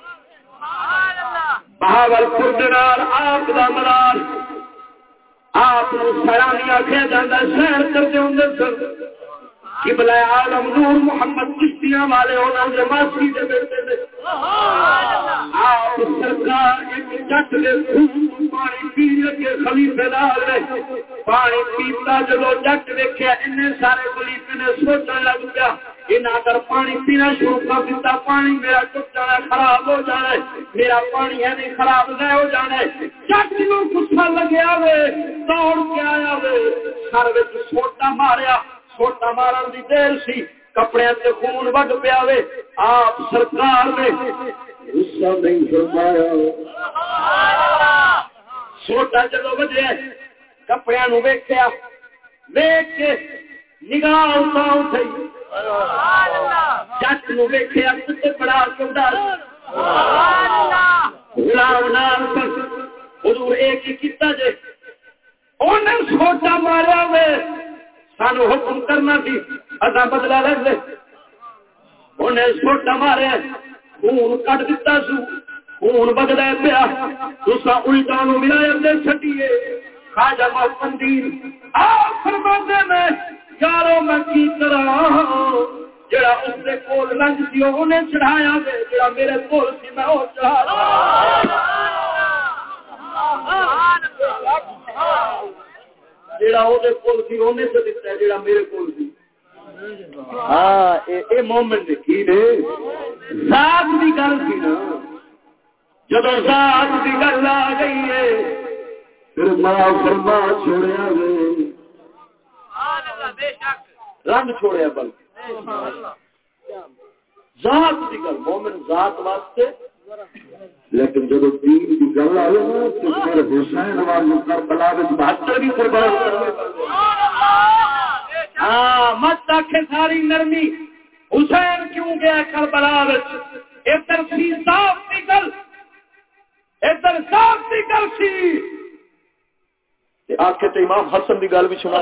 بہاول پور آپ کا مرار آپ سیرانی آخیا جا سیر کرتے ہوں سر کہ بلا عالم نور محمد کشتیاں والے ہونا جو ماسی دے بیٹے دے۔ سرکار جٹ دے پانی پی لگے خلیفے نال نے پانی پیتا جٹ ان سارے خلیفے نے لگ پیا پانی پینا شروع کر دیتا پانی میرا ٹوٹ جانا خراب ہو جانا ہے میرا پانی ہے نہیں خراب نہ ہو جانا ہے جٹ نو غصہ لگیا وے دوڑ کے آیا وے سر سوٹا ماریا سوٹا مارن دی دیر سی کپڑے تے خون وگ پیا وے آپ سرکار نے غصہ نہیں فرمایا۔ چھوٹا جدو بجے کپڑے نو ویکیا ویک کے نگاہ اٹھائی جٹ نو ویکیا کتے بڑا چوڑا غلام نال پر حضور ایک ہی کیتا جے۔ انہیں چھوٹا مارا وے سانو حکم کرنا سی ادا بدلا لگ لے۔ انہیں چھوٹا مارے خون کٹ دیتا سو، خون بدلا پیا۔ دوسرا الٹا نو ملایا دے چھٹیے خواجہ محمدین آپ فرماندے میں یارو میں کی کرا جڑا اس دے کول لنگ سی انہیں چڑھایا وے جڑا میرے کول سی، میں او چڑھا ہاں۔ جڑا او دے کول سی انہیں سے دتا جڑا میرے کول سی۔ ہاں اے مومن نے کی نے ذات دی گل سی نا۔ جب ذات دی گل آ گئی ہے پھر ماں فرما چھوڑیا گئے رنگ چھوڑیا بلکہ۔ ذات دی گل مومن ذات واسطے لیکن جب دین کی گل آئے نا تو پھر حسین کربلا بہتر بھی قربان ہاں مت ساری نرمی۔ حسین کیوں گیا کربلا ادھر سی صاف گل۔ ادھر صاف گل سی۔ تو امام حسن کی گل بھی سنا۔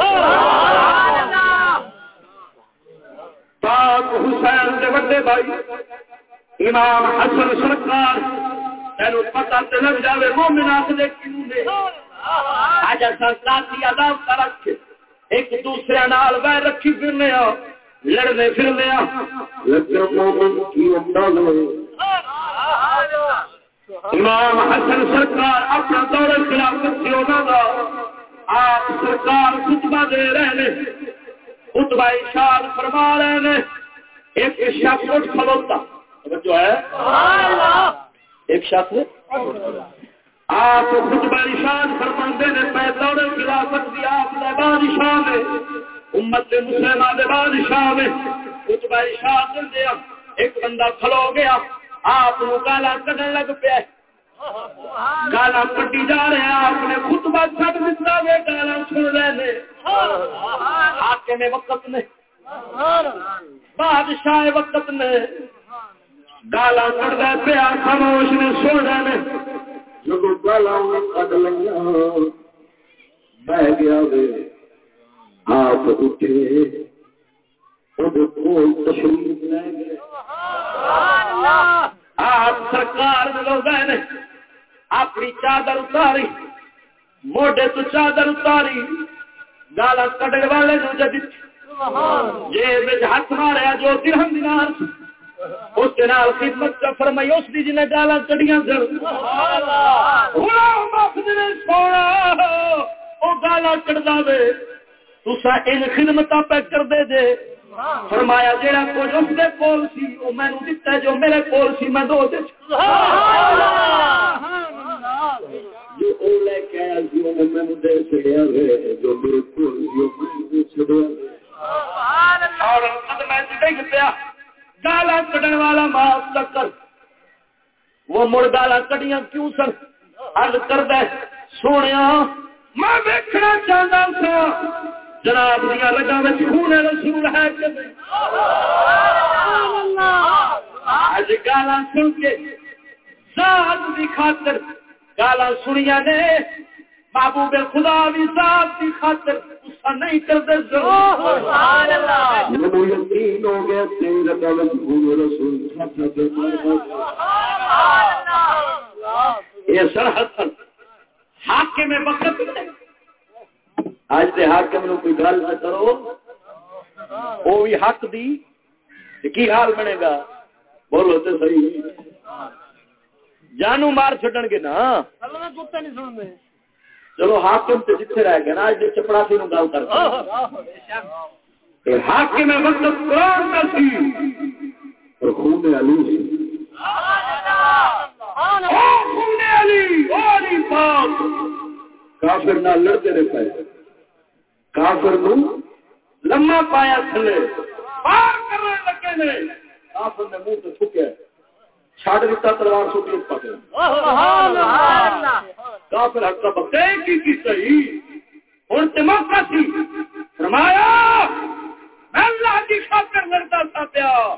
پاک حسین بڑے بھائی امام حسن سرکار۔ تینو پتا تے لگ جاوے، مومن آخر کیوں نے؟ ذاتی عذاب ایک دوسرے نال رکھی پھرنے آ لڑنے پھرنے آ لیکن مومن کی امام حسن سرکار اپنا دور خلافت سے ہونا دا آپ سرکار خطبہ دے رہے ہیں خطبہ اشار فرما رہے ہیں ایک شخص اٹھ کھلوتا۔ جو ہے؟ ایک شخص آپ خطبہ اشار فرماندے نے پہ دور خلافت دی، آپ دے بادشاہ میں امت مسلمہ دے بادشاہ میں خطبہ اشار دے ایک بندہ کھلو گیا، آپ گالا کٹن لگ پیا گالا کٹی جا رہے آپ نے خطبہ چھٹ دتا وے گالا سن رہے نے آکے میں وقت نے بادشاہ وقت نے گالا کٹ رہے پیا خاموش نے رہے نے۔ جب گالا کٹ لگا بہ گیا آپ اٹھے تشریف لے گئے۔ آپ سرکار اپنی چادر اتاری موڈے تو چادر اتاری۔ گالا کٹن والے نو جی ہاتھ ماریا جو درہم دینار۔ اس کے نال خدمت کا فرمائی اس دی جنہیں گالا کٹیاں سر سونا وہ گالا کٹ دے تو ان خدمت پہ کر دے دے فرمایا جیڑا کچھ اس دے کول سی میں نے دتا جو میرے کول سی میں دو دے۔ جو او لے کے آیا سی دے چھڑیا ہے جو میرے کول سی وہ میں نے چھڑیا اور خود میں دیکھ پیا۔ گالا کٹن والا معاف تکر۔ وہ مڑ گالا کٹیاں کیوں سر عرض کر دے سونیا، میں دیکھنا چاہتا تھا جناب دیا رگا میں خون رسول ہے اج گالا سن کے ذات کی خاطر گالا سنیا نے، محبوب خدا بھی ذات کی خاطر غصہ نہیں کرتے یقین ہو گیا تیرا گل خون رسول یہ سرحد حاکم وقت۔ اج دے حاکم نو کوئی گل نہ کرو۔ وہ بھی حق دی۔ کی حال بنے گا؟ بولو تو صحیح۔ جانو مار گے نا۔ چلو حاکم تے جتھے رہ گئے نا اج چپڑا سی نو گل کر حاکم کا سی اور خون علی خون علی علی پاک۔ کافر نہ لڑتے رہے پائے۔ کافر نو لما پایا تھلے۔ پار کرنے لگے نے۔ کافر نے منہ تو تھکے۔ چھاڑ دیتا تلوار سو کافر حق کا بکتے کی کی صحیح۔ اور سی فرمایا میں اللہ کی خاطر لڑتا تھا پیا۔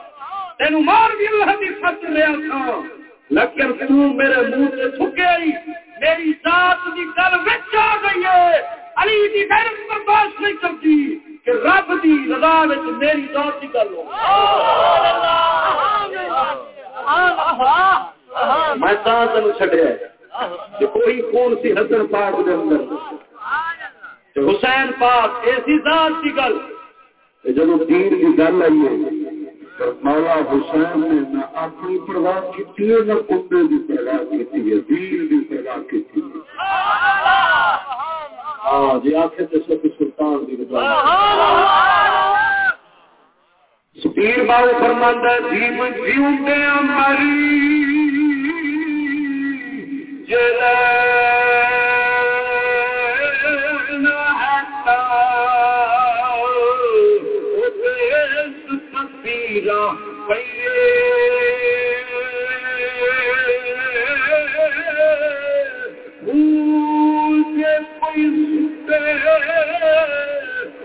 تین مار بھی اللہ کی خاطر لیا تھا۔ لیکن تو میرے منہ سے تھکے آئی۔ میری ذات کی گل بچ آ گئی ہے۔ علی کی غیرت برداشت نہیں کرتی کہ رب دی رضا میری ذات کی گل ہو۔ میں تین چڈیا کوئی خون سی حسن پاک دے اندر۔ حسین پاک ایسی ذات کی گل۔ جب دین کی گل آئی ہے مولا حسین نے نہ اپنی پرواہ کی ہے، نہ کنڈے کی پرواہ کی ہے، دین کی پرواہ کی ہاں جی آخر تو سب سلطان کی سپیر بابو فرماندہ جیم جیوں مری یار سے مانگی اروری نہیں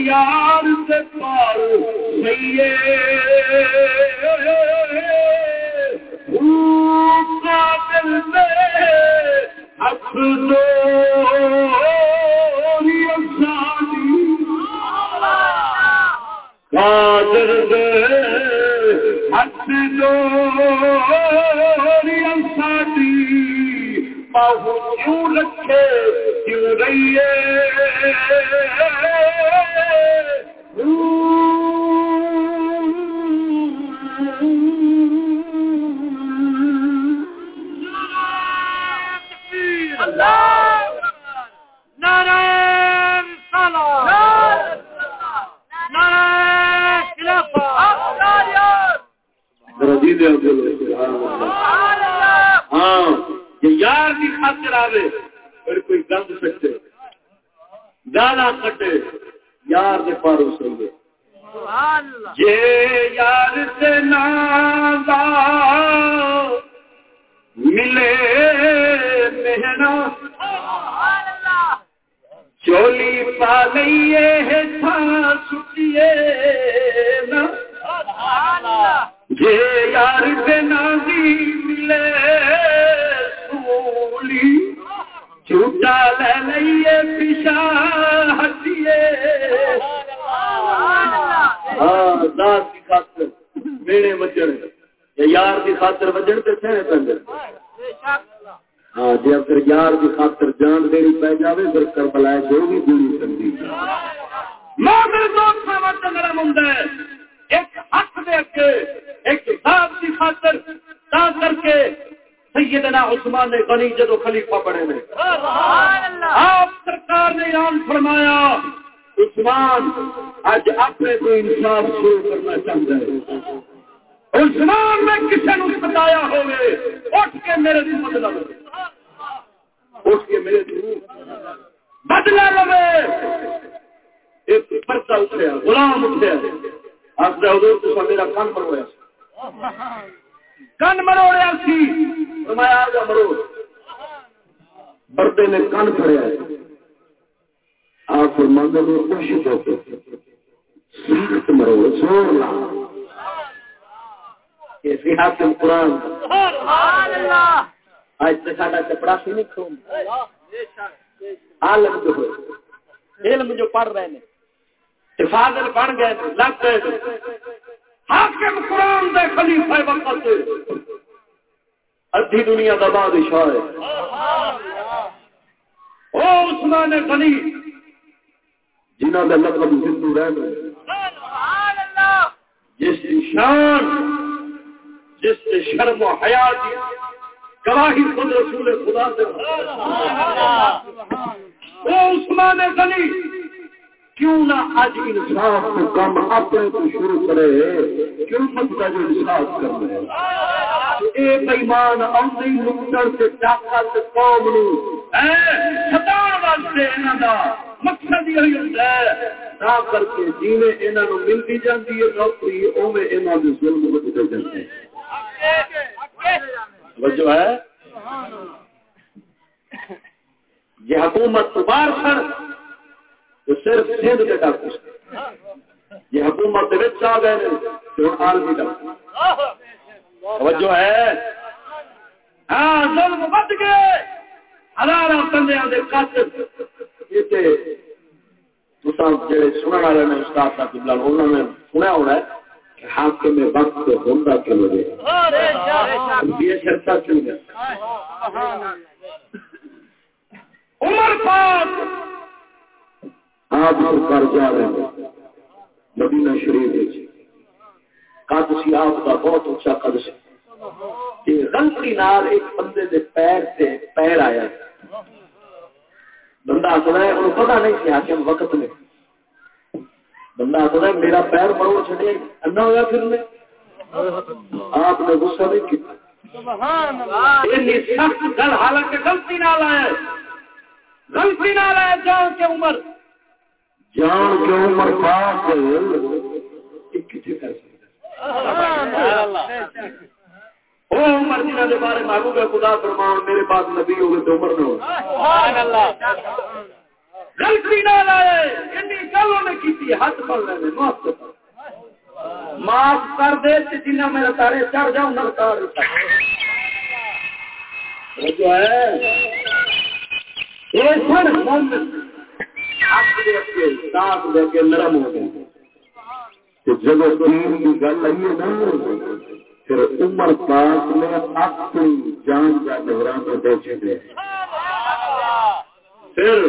یار سے پار سیے دل میں ہاتھ دو۔ قادر دے ہاتھ دو۔ باہو کیوں رکھے کیوں رہیے ہاں۔ یار کی خاطر آئے پھر کوئی گند سکتے گانا کٹے یار کے پارو سنگے یہ یار سے نادا ملے مہنا چولی پا لیے تھا سٹیے۔ غنی جدو خلیفہ بڑے میں آپ سرکار نے اعلان فرمایا عثمان اج اپنے کو انصاف شروع کرنا چاہتا ہے عثمان میں کسی نے ستایا ہوئے اٹھ کے میرے سے بدلا لو اٹھ کے میرے سے بدلا لو ایک پرچا اٹھیا غلام اٹھیا آپ کا حضور تو میرا کان پر ہوا کن مروڑیا سی فرمایا جا مرو بردے نے کن پڑیا آپ فرماندے نے مرو، زور لا قرآن آج تو ساڈا سی نہیں کھوم عالم جو ہوئے۔ علم جو پڑھ رہے ہیں۔ فاضل بن گئے، لگ گئے۔ حاکم قرآن دے خلیفہ وقت۔ ادھی دنیا دا بادشاہ ہے۔ او عثمان غنی جنہوں نے لقب ہندو رہنے جس کی شان، جس سے شرم و حیات گواہی خود رسول خدا سے وہ عثمان غنی، کیوں نہ اج انصاف کو کم اپنے کو شروع کرے، کیوں سب کا جو انصاف کر رہے اے بےمان آمدی نکڑ سے طاقت قوم نو۔ ستان واسطے انہاں دا مقصد یہی ہوتا ہے۔ تا کر کے جیویں انہاں نو ملتی جاندی ہے، نوکری اوویں انہاں دے ظلم ودتے جاندے ہیں وجہ ہے؟ یہ حکومت تو بار سن، تو صرف سندھ کے ڈاکو یہ حکومت آ گئے تو عالمی ڈاکو توجہ ہے؟ ہاں ظلم بد گئے۔ ہزار بندے دے قاتل۔ یہ تساں جڑے سنن والے نے استاد صاحب قبلہ انہوں نے سنا ہونا ہے کہ حاکم وقت ہوندا کیوں دے یہ شرطہ کیوں دے عمر پاک۔ آپ سرکار جا رہے ہیں۔ مدینہ شریف۔ قد سی آپ کا بہت اچھا قد سی غلطی نال ایک بندے دے پیر سے پیر آیا۔ بندہ آتا ہے انہوں پتا نہیں سی حاکم وقت میں۔ بندہ آتا ہے میرا پیر مروڑ چھڑے انا ہوا پھر میں۔ آپ نے غصہ نہیں کیا سخت گل حالانکہ غلطی نال آیا۔ غلطی نال آیا جان کے عمر۔ جان کے عمر پاک کتنے کر عمر جنہ دے بارے محبوب خدا فرمان میرے نبی ہوئے تو عمر ہو غلطی نہ لائے انی نے کی ہاتھ معاف کر معاف کر دے جنہ میرا تارے چڑھ جاؤں نہ تار جو ہے؟ یہ سن محمد نرم ہو گئے کہ جب دین کی گل آئی ہے نا، پھر عمر پاک نے اپنی جان کا نگران دے پھر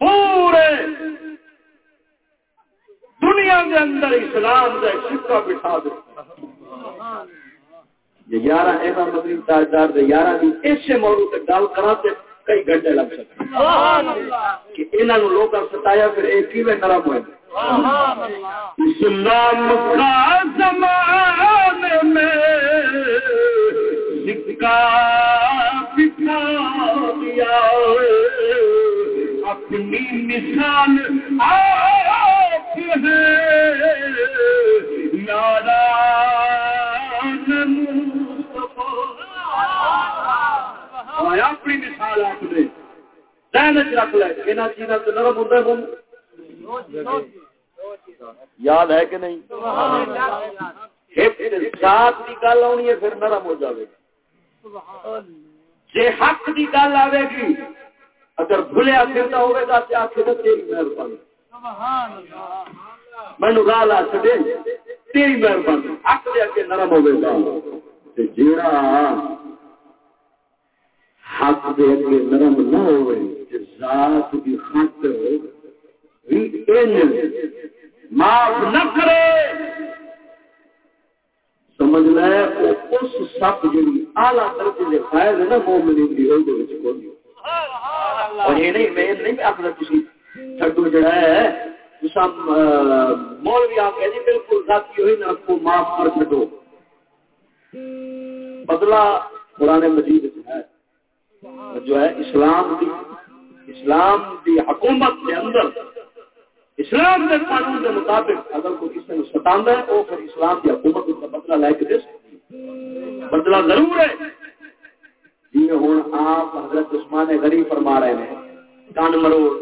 پورے دنیا کے اندر اسلام کا سکا بٹھا دے یارہ ایسا مدری تاجدار یارہ بھی ایسے موضوع سے گل کراتے کئی گھنٹے لگ سکتے کہ انہوں لوگ ستایا پھر ایک ہی میں نرم ہوئے۔ اسلام کا زمان میں دیا۔ اپنی مثال آپ ہے نارا اپنی مثال آپ نے ذہن رکھ لے۔ یہاں چیزوں سے نرم ہوتا یاد ہے کہ نہیں؟ ذات کی گل آنی ہے، پھر نرم ہو جائے جی حق کی گل آئے گی، اگر بھولیا پھرتا ہوئے گا تو آخر تیری مہربانی۔ مینو گال آ چکے تیری مہربانی۔ حق دے کے نرم ہوئے گا۔ جیڑا حق دے اگے نرم نہ ہوئے ذات کی خاطر معاف نہ کرے۔ سمجھ لے اس سب جی آلہ درجے کے فائد وچ کوئی اور یہ نہیں، میں نہیں کسی جڑا ہے سب مولوی آ کے جی بالکل ذاتی ہوئی، نہ کو معاف کر چھڈو۔ بدلا قرآن مجید ہے۔ جو ہے اسلام دی اسلام دی حکومت کے اندر، اسلام کے قانون کے مطابق اگر کوئی کسی نے ستاند ہے وہ پھر اسلام کی حکومت اس کا بدلہ لے کے دے سکتی بدلہ ضرور ہے۔ جی ہوں آپ حضرت عثمان غریب فرما رہے ہیں۔ کان مروڑ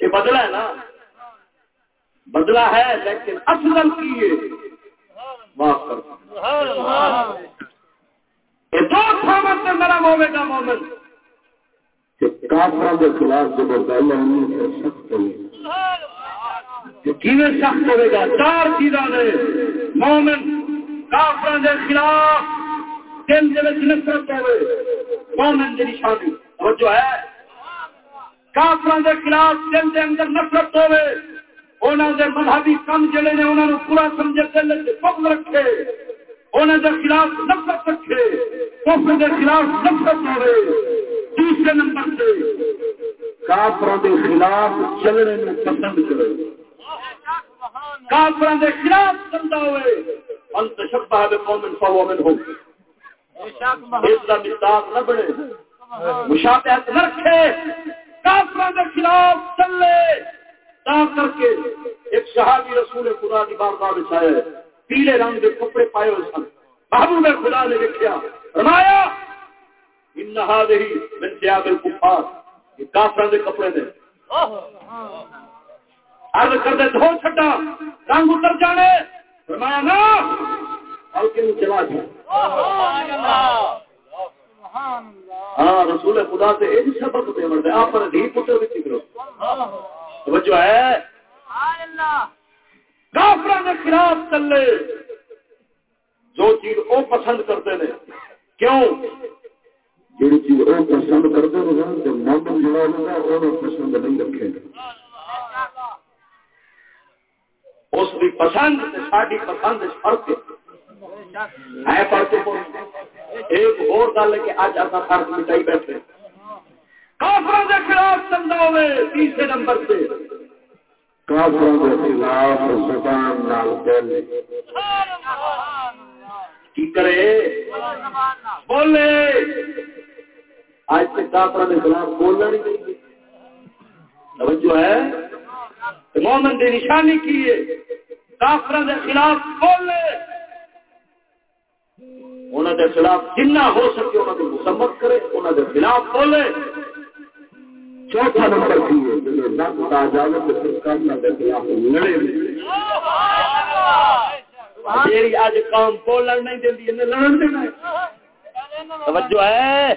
یہ بدلہ ہے نا۔ بدلہ ہے لیکن اصل کی معاف کر۔ دو تھامت میں نرم ہوئے گا مومن۔ کافر کے خلاف سخت ہوئے گا؟ چار چیزاں نے۔ مومن کے خلاف دل نفرت ہوئے۔ مومن نشانی اور جو ہے۔ کافر کے خلاف دل کے اندر نفرت ہوئے۔ انہوں نے مذہبی کم جڑے نے انہوں نے پورا سمجھے دل پگ رکھے۔ انہوں کے خلاف نفرت رکھے، کفر کے خلاف نفرت ہوئے۔ دوسرے نمبر سے کافر کے خلاف چلنے میں پسند کرے۔ کافر کے خلاف چلتا ہوئے۔ ہو اس کا نہ بڑے مشابہت نہ رکھے۔ کے خلاف چلے۔ تا کر کے ایک صحابی رسول خدا کی بارگاہ بچائے پیلے رنگ کے کپڑے پائے ہوئے سن۔ بابو میں خدا نے دیکھا فرمایا، انہا دہی من سیاب الکفار یہ کافران دے کپڑے دے۔ عرض کر دے دھو چھٹا رنگ اتر جانے۔ فرمایا نا اور کیوں چلا جائے ہاں رسول خدا سے ایک سبق دے مرد آپ پر دھی پتر بھی چکرو توجہ ہے۔ اللہ کافران کے خلاف چلے۔ جو چیز وہ پسند کرتے ہیں کیوں؟ جی چیز وہ پسند کرتے ہیں تو مومن جڑا ہوگا وہ پسند نہیں رکھے گا۔ اس کی پسند ساری پسند فرق ہے۔ فرق ایک اور گل ہے کہ اج اصا فرق مٹائی بیٹھے۔ کافروں کے خلاف چلتا ہوئے تیسرے نمبر سے کافروں کے خلاف زبان نال بولے کی کرے؟ بولے۔ آج سے کافر کے خلاف بولنا نہیں چاہیے توجہ ہے؟ مومن کی نشانی کی ہے۔ کافر کے خلاف بولے۔ انہوں کے خلاف جنہ ہو سکے انہوں کو مسمت کرے انہوں کے خلاف بولے۔ چوتھا نمبر کی ہے نقد آ جائے تو پھر کافر کے خلاف لڑے میری اج قوم لڑن دینا توجہ ہے۔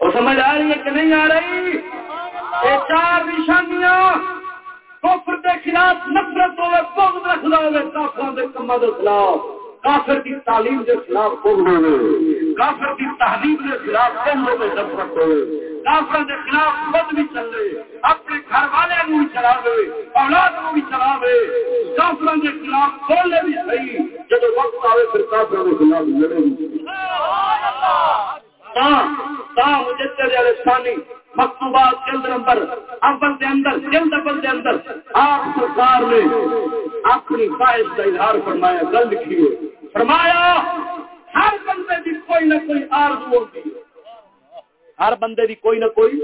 اور سمجھ آ رہی ہے کہ نہیں آ رہی؟ یہ چار نشانیاں، کفر کے خلاف نفرت ہوئے، بغض رکھنا ہوئے کافروں کے کما کے خلاف، کافر کی تعلیم کے خلاف بغض ہوئے، کافر کی تحریم کے خلاف بغض ہوئے، نفرت ہوئے۔ کافر کے خلاف خود بھی چل رہے اپنے گھر والے بھی چلا رہے اولاد کو بھی چلا رہے کافر کے خلاف بولنے بھی صحیح جب وقت آئے پھر کافر کے خلاف لڑے بھی۔ مکتوبات جلد نمبر، اول کے اندر، جلد اول کے اندر آپ سرکار نے اپنی خواہش کا اظہار فرمایا، گل لکھی ہے۔ فرمایا، ہر بندے کی کوئی نہ کوئی آرزو ہوتی ہے۔ ہر بندے کی کوئی نہ کوئی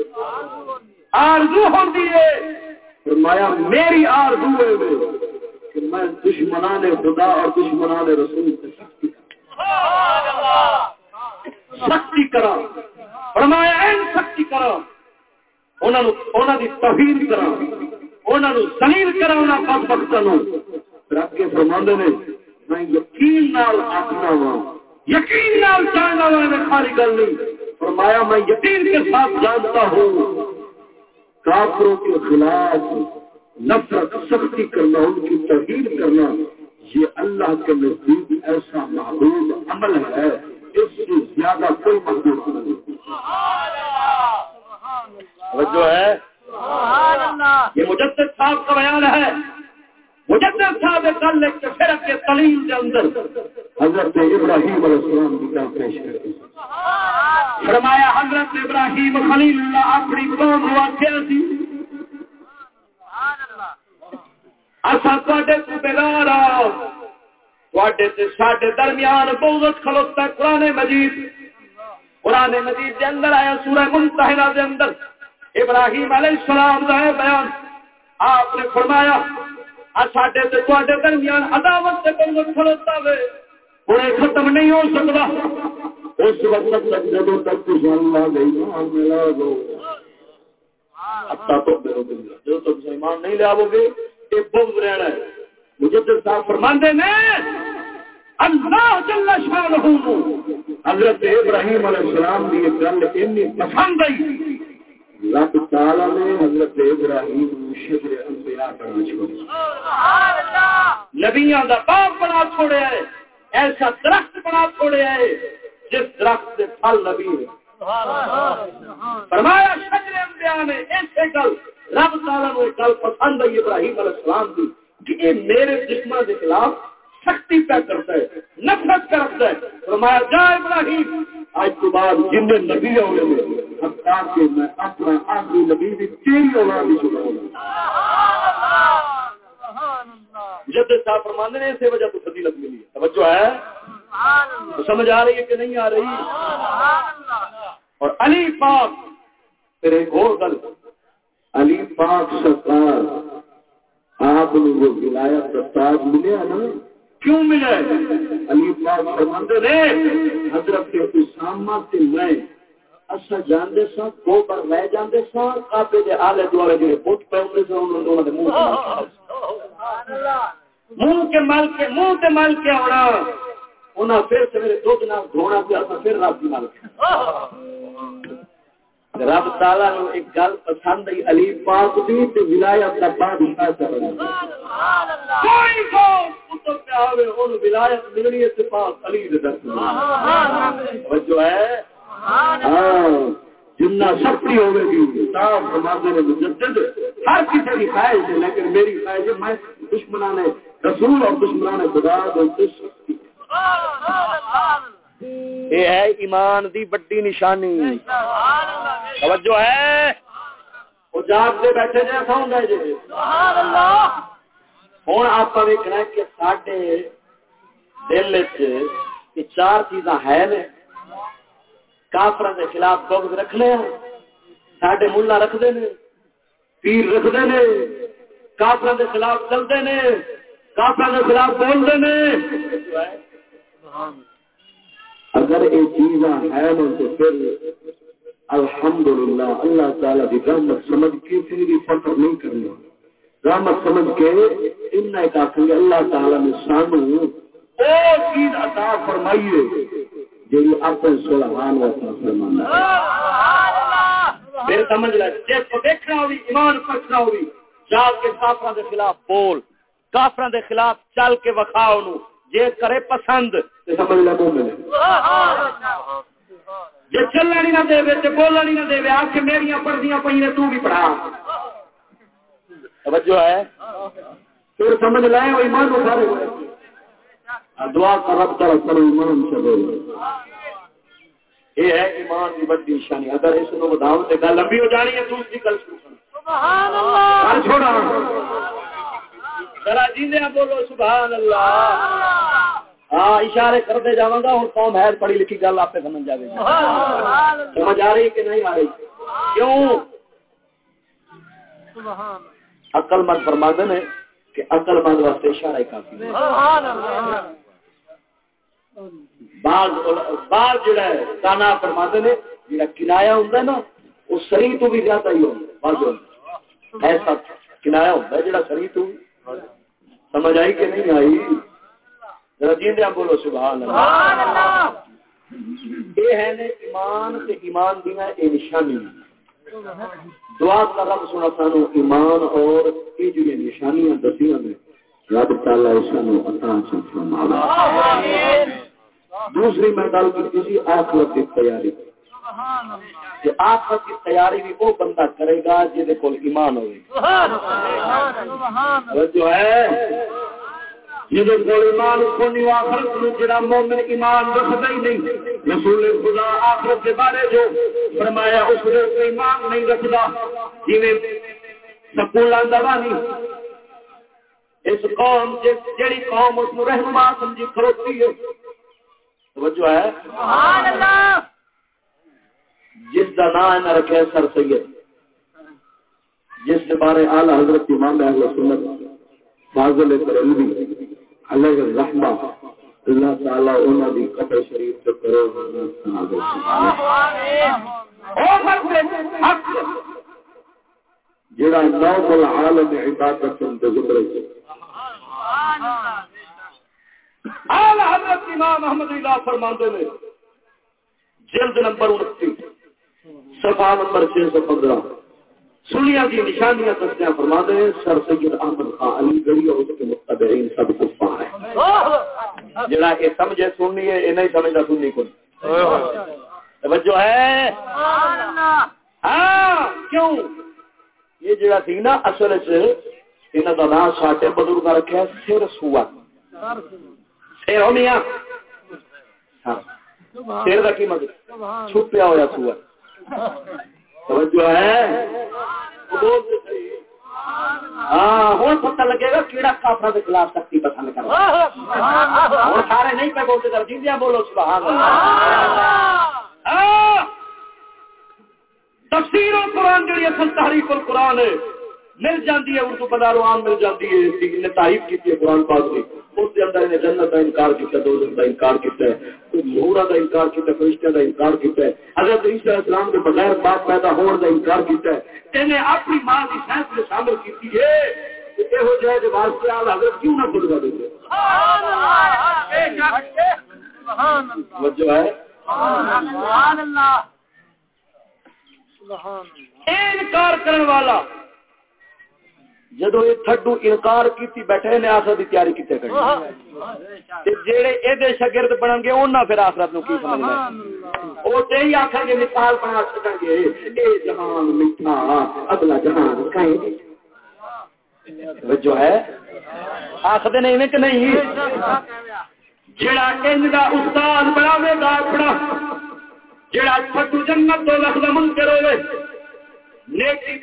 آرزو ہوتی ہے۔ فرمایا میری آرزو ہے کہ میں دشمنان خدا اور دشمنان رسول سختی کرا فرمایا این سختی کرا انہوں کی توہین کرا انہوں زلیل کرا انہوں بد بختوں رکھ کے فرما نے میں یقین نال آخنا وا۔ یقین نال وا خالی گل نہیں۔ فرمایا، میں یقین کے ساتھ جانتا ہوں کافروں کے خلاف نفرت سختی کرنا، ان کی تحریر کرنا، یہ اللہ کے نزدیک ایسا محبوب عمل ہے اس سے زیادہ کوئی محبوب نہیں جو ہے؟ یہ مجدد صاحب کا بیان ہے۔ مجدد صاحب کل ایک فرق کے تعلیم کے اندر حضرت ابراہیم علیہ السلام کی طرف پیش کرتے فرمایا حضرت ابراہیم خلیل اللہ اپنی قوم واقع سی۔ اصا تے بےگار سڈے درمیان بہت کھلوتا قرآن مجید۔ قرآن مجید کے اندر آیا سورہ منتحلہ کے اندر۔ ابراہیم علیہ السلام کا بیان۔ آپ نے فرمایا سڈے درمیان عداوت سے بہت کھلوتا ہوئے ہوں ختم نہیں ہو سکتا اس وقت تک جب تک اللہ نہیں ملا دو۔ تو جب تک ایمان نہیں لیا گے یہ بغض رہنا ہے۔ مجدد صاحب فرماندے نے اللہ جل شانہ حضرت ابراہیم علیہ السلام گل اتنی پسند آئی۔ رب تعالی نے حضرت ابراہیم انبیاء چھوڑا دا باپ بنا چھوڑیا ہے ایسا درخت بنا چھوڑیا ہے۔ جس درخت سے پھل نبی ہے۔ فرمایا شجر انبیاء نے ایسے گل رب تعالی نے گل پسند آئی ابراہیم علیہ السلام کی کہ یہ میرے دشمن کے خلاف سختی پہ کرتا ہے نفرت کرتا ہے۔ فرمایا جا ابراہیم آج تو بعد جن نبی ہوئے حتیٰ کہ میں اپنا آخری نبی بھی تیری اولاد ہی چکا ہوں۔ جد صاحب فرمانے نے اسے وجہ تو فضیلت ملی ہے۔ توجہ ہے۔ تو سمجھ آ رہی ہے کہ نہیں آ رہی؟ اور علی پاک پھر ایک اور گل۔ علی پاک سرکار، آپ نے وہ ولایت کا تاج ملیا نا؟ کیوں ملے علی پاک فرماندے نے حضرت اسامہ سے میں۔ اچھا جاندے سا دو بار رہ جاندے سا کعبے دے آلے دوالے بت پے ہوندے سن انہاں دے منہ منہ کے مل کے منہ تے مل کے پھر سویرے دھونا پیا پھر رب تعالی نو ایک گل پسند آئی علی پاک دی تے ولایت دا بادشاہ چل رہا کوئی کو پتر پہ آوے اون ولایت ملنی ہے تے پاک علی دے در توجہ ہے؟ ہاں جنہ سختی ہوے گی صاحب فرماتے نے مجدد ہر کسی کی خواہش ہے لیکن میری خواہش ہے میں دشمنان رسول اور دشمنان خدا دو سختی یہ ہے ایمان دی بڑی نشانی۔ توجہ ہے۔ جاگ کے بیٹھے جائے سو گئے جی؟ ہوں آپ ویکنا کہ سڈے دل چار چیزاں ہے نے۔ کافر کے خلاف بغض رکھنے ہیں سڈے ملا رکھتے ہیں پیر رکھتے ہیں کافر کے خلاف چلتے ہیں کافر کے خلاف بولتے ہیں اگر یہ چیزاں ہیں تو پھر الحمدللہ اللہ تعالی کی رحمت سمجھ پھر بھی فخر نہیں کرنا رحمت سمجھ کے ان آخر اللہ تعالی نے سانو وہ چیز عطا فرمائیے جی اپنے سلحان واسطہ فرمانا پھر سمجھ لے جس کو دیکھنا ہوگی ایمان پرکھنا ہوگی جا کے کافروں کے خلاف بول کافروں کے خلاف چل کے وکھاؤ نو۔ جے کرے پسند سمجھ لے مومن جے چلنا نہیں نہ دے تے بولنا نہیں نہ دے آ کے میری پردیاں پئی نے تو بھی پڑھا۔ توجہ ہے؟ پھر سمجھ لائے وہ ایمان اٹھارے دعا کر رب کرو ایمان چلو یہ ہے ایمان کی بڑی نشانی۔ اگر اس کو بتاؤ تو گل لمبی ہو جانی ہے دوسری گل سبحان اللہ۔ چھوڑا۔ ذرا جی بولو سبحان اللہ۔ ہاں اشارے کرتے جا گا قوم ہے پڑھی لکھی گل آپ سمجھ جائے سمجھ آ رہی کہ نہیں آ رہی؟ کیوں؟ عقل مند فرماد نے کہ عقل مند واسطے اشارہ کافی بعض جڑا ہے نے جڑا کنایا ہوں نا وہ سری تو بھی زیادہ ہی ہوتا ایسا کنایا ہوتا ہے جڑا سری تو سمجھ آئی کہ نہیں آئی؟ رجیندیا بولو سبحان اللہ۔ یہ ہے نے ایمان تے ایمان دینا یہ نشانی۔ دعا رب سنا سانو ایمان اور یہ جو نشانیاں دسیاں نے رب تعالی سانو عطا فرماوے دوسری میں گل کی تھی آخرت کی تیاری۔ آخرت کی تیاری بھی وہ بندہ کرے گا جہد کو ایمان ہوئے۔ جو ہے؟ جہد کو ایمان کو نہیں آخرت جڑا مومن ایمان رکھتا ہی نہیں۔ رسول خدا آخرت کے بارے جو فرمایا اس نے ایمان نہیں رکھتا۔ جی سکول دبا نہیں۔ اس قوم جیڑی قوم اس رہنما سمجھی کھڑوتی ہے۔ توجہ ہے؟ سبحان اللہ۔ جس کا نام نہ رکھے سر سید۔ جس کے بارے اعلی حضرت امام اہل سنت فاضل کرلوی علیہ الرحمہ اللہ تعالی انہاں دی قبر شریف تے کرو جڑا نوم العالم عبادت تے گزرے۔ سبحان اللہ اعلی حضرت امام احمد فرماندے نے جلد نمبر 29 سفا نمبر چھ سو پندرہ۔ سنیا کی نشانیاں دستیا فرما دے۔ سر سید احمد خان علی گڑھی اور اس کے مقتدرین سب کفا ہے جڑا کہ سمجھے سننی ہے یہ نہیں سننی کو توجہ ہے؟ ہاں کیوں؟ یہ جڑا سی نا اصل چنا کا نام ساٹے بزرگ رکھا سر سوا۔ سر ہونے ہاں۔ سر کا کی مطلب چھپیا ہوا سوا۔ توجہ ہے؟ ہاں ہوں پتا لگے گا کیڑا کافر کے خلاف سختی پسند کر ہوں سارے نہیں پہ بولتے کر جی بولو، سبحان اللہ۔ تفسیر قرآن جڑی اصل تحریف القرآن ہے۔ مل جاتی ہے اردو بازاروں عام مل جاتی ہے تعریف کی ہے قرآن پاک کی اس کے اندر انہیں جنت کا انکار کیا دو دن کا انکار کیا ہے۔ مہورا کا انکار کیا فرشتہ کا انکار کیا ہے۔ حضرت عیسیٰ اسلام کے بغیر باپ پیدا ہونے کا انکار کیا ہے۔ انہیں اپنی ماں کی سائنس میں شامل کی ہے۔ یہو جہ کے واسطے آپ حضرت کیوں نہ بدلا دیں جو ہے۔ انکار کرنے والا جدو یہ تھڈو انکار کی بیٹھے نے آخرت کی تیاری کتنے کرنی؟ جہے یہ شگرد بنن گے انہیں پھر آخرت کی سمجھنا؟ گے مثال بنا گے جہان میٹھا اگلا جہان کہیں؟ جو ہے؟ آخر نہیں کہ نہیں؟ جڑا انج کا استاد بناوے گا اپنا جڑا تھڈو جنت دو لکھ کا منکر ہوئے نیکی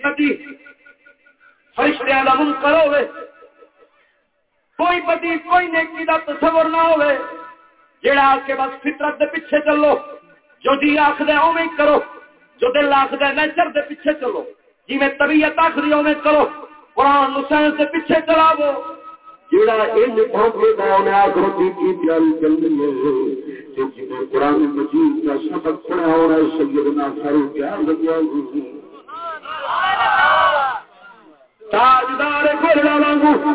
فرشتے کا منکر ہوئے۔ کوئی بدی، کوئی نیکی کا تصور نہ ہوئے۔ جڑا آ کے بس فطرت دے پیچھے چلو، جو جی آخر اوے کرو، جو دل آخر نیچر دے پیچھے چلو۔ جی میں طبیعت آخری اوے کرو، قرآن سائنس دے پیچھے چلاو جڑا ان بھوکے انہیں کی پیاری قرآن مجید کا سبق پڑھا ہو رہا ہے، سیدنا فاروق تاجدار گولڈا وانگو،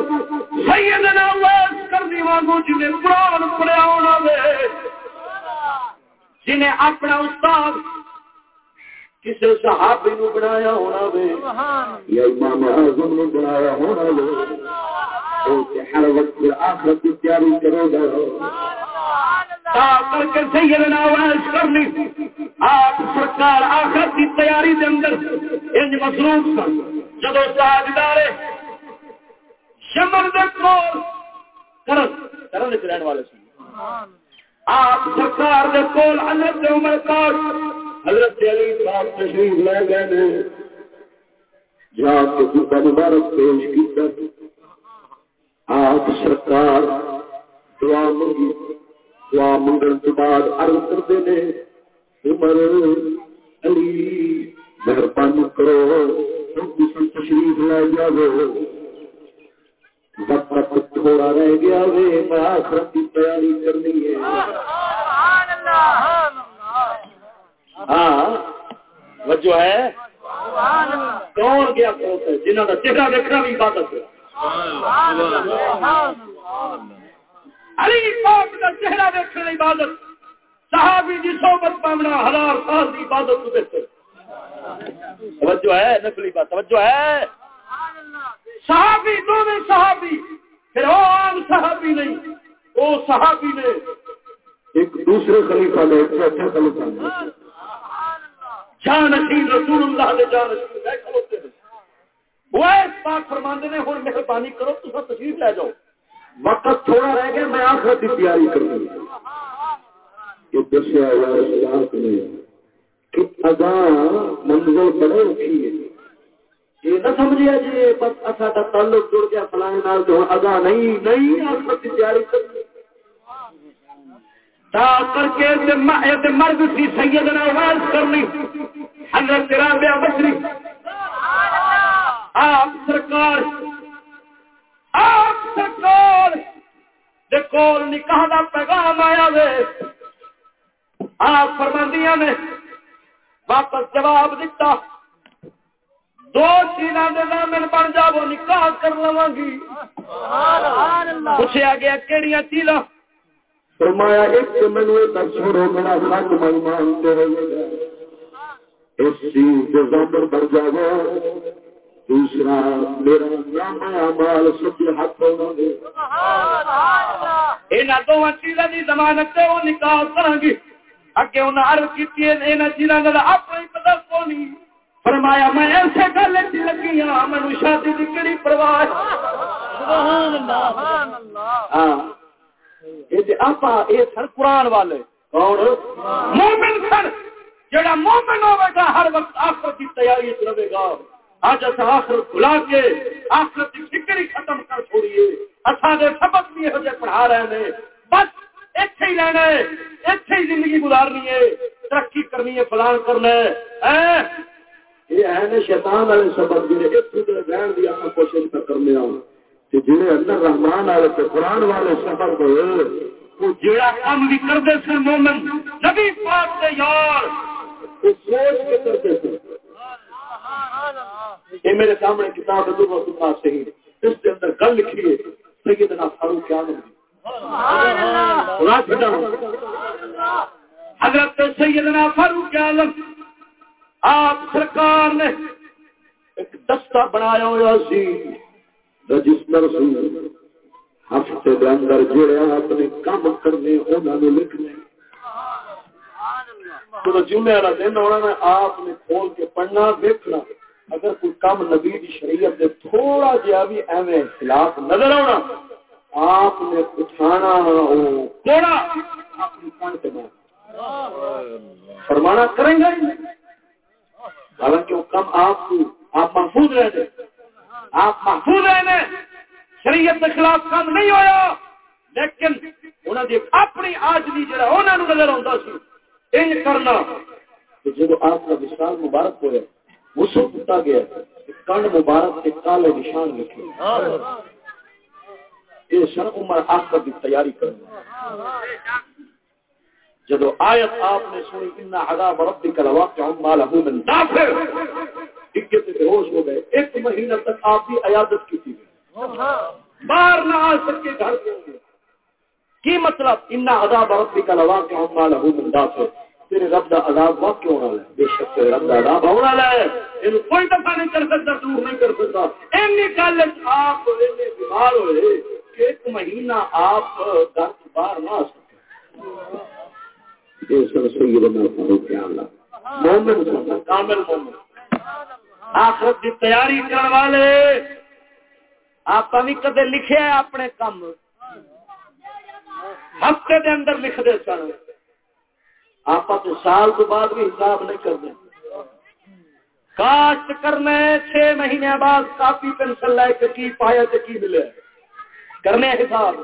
سیدنا ویس کرنی وانگو، جنہیں قرآن پڑھیا ہونا وے۔ جنہیں اپنا استاد کسی صحابی نو بنایا ہونا وے۔ یا امام اعظم نے بنایا ہونا وے۔ ہر وقت آخرت کی تیاری کرو گا۔ کر کے سیدنا ویس کرنی۔ آپ سرکار آخرت کی تیاری دے اندر انج مصروف سن جدو تاجدار شمر کرن کرن رہن والے سن۔ آپ سرکار دے کول حضرت عمر پاک حضرت علی صاحب تشریف لے گئے نے۔ جہاں کے جوتا مبارک پیش کیتا آپ سرکار دعا منگی، دعا منگن کے بعد عرض کرتے نے، عمر علی، مہربانی کرو۔ تشریف لے تھوڑا رہ گیا میں آخرت کی تیاری کرنی ہے۔ ہاں وجہ ہے؟ کون گیا جنہوں چہرہ دیکھنا بھی عبادت ہے۔ علی پاک کا چہرہ دیکھنا عبادت صحابی جی صحبت پامنا ہزار سال کی عبادت کو دیکھتے توجہ ہے نقلی بات توجہ ہے۔ صحابی دونوں صحابی۔ پھر وہ عام صحابی نہیں وہ صحابی نے۔ ایک دوسرے خلیفہ نے ایک چوتھے خلیفہ نے جانشین رسول اللہ نے جانشین کھلوتے ہیں وہ اس پاک فرماندے نے ہوں مہربانی کرو تو تشریف لے جاؤ۔ وقت تھوڑا رہ گیا میں آخر کی تیاری کروں یہ دسیا ہوا نہیں منزل بڑے اٹھی ہے۔ یہ نہ سمجھا جی بس سا تعلق جڑ گیا فلانے نال جو اگا نہیں نہیں آخر کی تیاری کر کر کے مرد سی سیدنا آواز کرنی، حضرت رابعہ بسری آپ سرکار آپ سرکار کول نکاح کا پیغام آیا وے۔ آپ فرماندیاں نے واپس جواب دیتا دو چیزاں دے زامن بن جاو نکاح کر لواں گی۔ پوچھا گیا کیڑیاں چیزاں؟ فرمایا ایک تو مینو چھوڑو میرا سچ من مانتے رہے اس چیز بن جاو دوسرا میرا نام مال سب ہاتھ ہونا دے یہاں دونوں چیزوں کی ضمانت وہ نکاح کریں گی۔ اگے انہیں عرض کی یہاں چیزوں کا اپنا ہی پتا کو نہیں فرمایا میں ایسے گل لگی ہاں مینو شادی کی کہڑی پرواہ ہاں۔ آپ سن قرآن والے۔ مومن سن جڑا مومن ہوگا ہر وقت آخر کی تیاری رہے گا۔ اج اصا آخر بلا کے آخر کی فکر ہی ختم کر چھوڑیے۔ دے سبق بھی یہ پڑھا رہے ہیں۔ بس اتنے ہی لینا ہے اتنے ہی زندگی گزارنی ہے ترقی کرنی ہے فلان کرنا ہے یہ ہے نا شیطان والے سبق جی ایک دوسرے بہن کی آپ کوشش کر کرنے آؤ جڑے اندر رحمان والے قرآن والے سفر ہوئے وہ جڑا کام بھی کرتے سن مومن نبی پاک سے یار وہ سوچ کے کرتے سن یہ میرے سامنے کتاب صحیح اس کے اندر گل لکھی ہے سیدنا فاروق اعظم حضرت سیدنا فاروق اعظم، آپ سرکار نے ایک دستہ بنایا ہوا سی، رجسٹر سی۔ ہفتے کے اندر جڑے اپنے کام کرنے انہوں نے لکھنے۔ جمعے والا دن ہونا میں آپ نے کھول کے پڑھنا دیکھنا اگر کوئی کام نبی شریعت دے تھوڑا جہا بھی ایویں خلاف نظر آنا آپ نے اپنی کن سے فرمانا کریں گے۔ حالانکہ وہ کم آپ کو آپ محفوظ رہے تھے آپ محفوظ رہے شریعت کے خلاف کام نہیں ہوا لیکن انہوں نے اپنی آج بھی جڑا انہوں نے نظر آتا سی کرنا۔ جب آپ کا وشال مبارک ہوا غسل کیتا گیا کنڈ مبارک کے کالے نشان لکھے۔ یہ سر عمر آخر کی تیاری کرنا جب آیت آپ نے سنی ان عذاب ربک لواقع ما له من دافع اکے تے ہوش ہو گئے۔ ایک مہینہ تک آپ کی عیادت کی تھی۔ باہر نہ آ سکے گھر کے کی مطلب؟ ان عذاب ربک لواقع ما له من دافع تیرے رب دا عذاب وقت کیوں ہونا ہے بے شک تیرے رب دا عذاب ہونا ہے یہ کوئی دفعہ نہیں کر سکتا، دور نہیں کر سکتا۔ اینی گل آپ اینے بیمار ہوئے۔ ایک مہینہ آپ گھر باہر نہ آ مومن کامل مومن۔ آخرت کی تیاری کرنے والے آپ بھی کدے لکھے اپنے کام ہفتے دے اندر لکھ دے سن آپ سال تو بعد بھی حساب نہیں کرتے کاشت کرنے چھ مہینے بعد کافی پینسل لے کے کی پایا تو کی ملے۔ کرنے حساب۔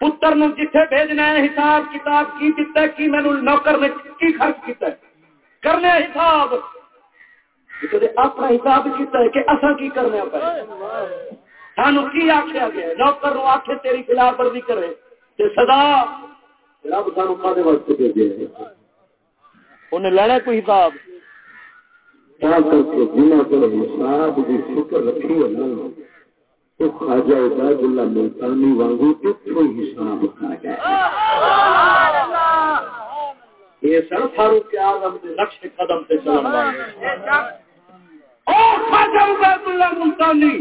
پتر نو جتھے بھیجنا ہے حساب، کتاب کی دیتا ہے کی مینو نوکر نے کی خرچ کیتا ہے؟ کرنے حساب۔ اپنا حساب کیتا ہے کہ اصا کی کرنے پہ سانو کی آخیا گیا نوکر نو آخے تیری خلاف ورزی کرے۔ تے سدا رب سانو کھانے واسطے بھیجے انہیں لینا کوئی حساب؟ جنہ کو حساب کی فکر رکھی ہے تو خواجہ عبید اللہ ملتانی وانگو اتنا حساب کھا جائے یہ سر فاروق آزم کے نقش قدم سے چلنا اور خواجہ عبید اللہ ملتانی۔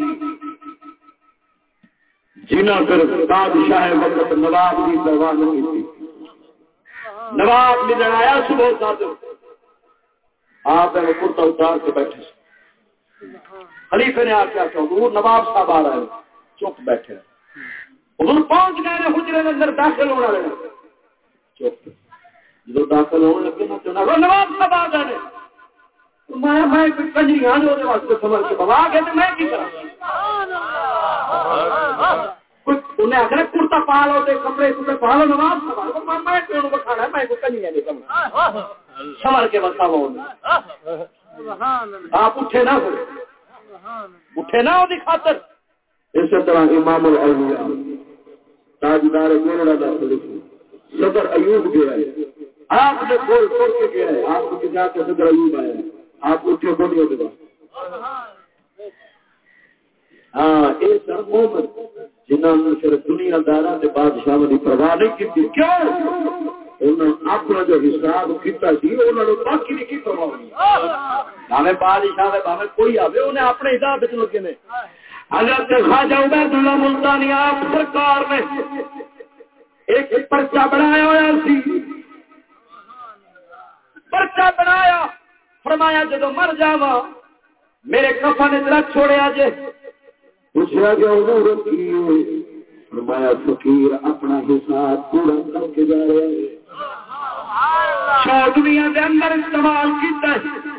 جنہ پھر بادشاہ وقت نواب کی پرواہ نہیں تھی۔ نواب ملن آیا صبح سات آپ کرتا اتار کے بیٹھے۔ خلیفے نے آ کے آخیا حضور نواب صاحب آ رہے ہیں، چپ بیٹھے حضور پہنچ گئے حجرے کے اندر داخل ہونے والے چپ۔ جب داخل ہونے لگے نا، تو نواب صاحب آ گئے میں میں کنجری ہاں واسطے سمجھ کے بابا گئے تو میں کی کرا انہیں آخر کرتا پا لو کپڑے کپڑے پا لو نواز میں بکھانا میں کنیا نہیں سمر کے بتا آپ اٹھے نہ اٹھے نہ وہ خاطر۔ اسی طرح امام الاولیاء تاجدار گولڑا دا صدر ایوب گیا ہے آپ نے کول توڑ کے گیا ہے؟ آپ کو جا کے صدر ایوب آیا ہے آپ اٹھے بولے ہوگا ہاں یہ سر مومن جنہوں نے صرف دنیا دارا کے بادشاہ کی پرواہ نہیں کی کیوں؟ اپنا جو حساب کیتا سی، انہوں نے باقی نہیں کی پرواہ بھاوے بادشاہ بھاوے کوئی آئے انہیں اپنے حساب چ لگے نے۔ حضرت خواجہ عبید اللہ ملتانی آپ سرکار نے ایک پرچہ بنایا ہوا سی۔ پرچہ بنایا، فرمایا جدو مر جاوا میرے کفن رکھ چھوڑیا جے۔ پوچھا گیا فرمایا، فقیر اپنا حساب پورا کر کے جا رہا ہے شو دنیا کے اندر استعمال کیتا ہے؟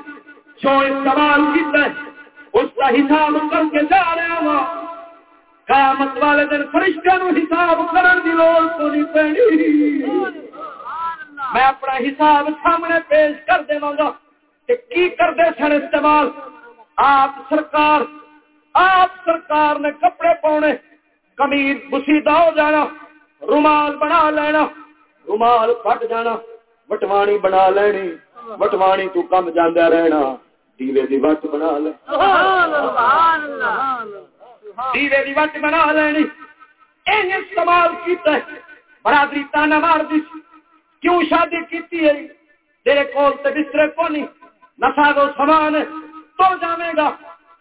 شو استعمال کیتا ہے؟ اس کا حساب کر کے جا رہا ہوا قیامت والے دن فرشتہ نو حساب کرن دی لوڑ تو نہیں پڑی میں اپنا حساب سامنے پیش کر دے گا۔ کہ کی کر دے سن استعمال؟ آپ سرکار آپ سرکار نے کپڑے پاؤنے کمیز بسیدہ ہو جانا، رومال بنا لینا، رومال پٹ جانا۔ وٹوانی بنا لینی وٹوانی تو کم جانا رہنا دیوے دی وٹ بنا لے دیوے دی وٹ بنا لینی این استعمال کیتا ہے برادری تانا مار دی کیوں شادی کیتی ہے تیرے کول تے بسترے کو نہیں نسا دو سامان تو جاوے گا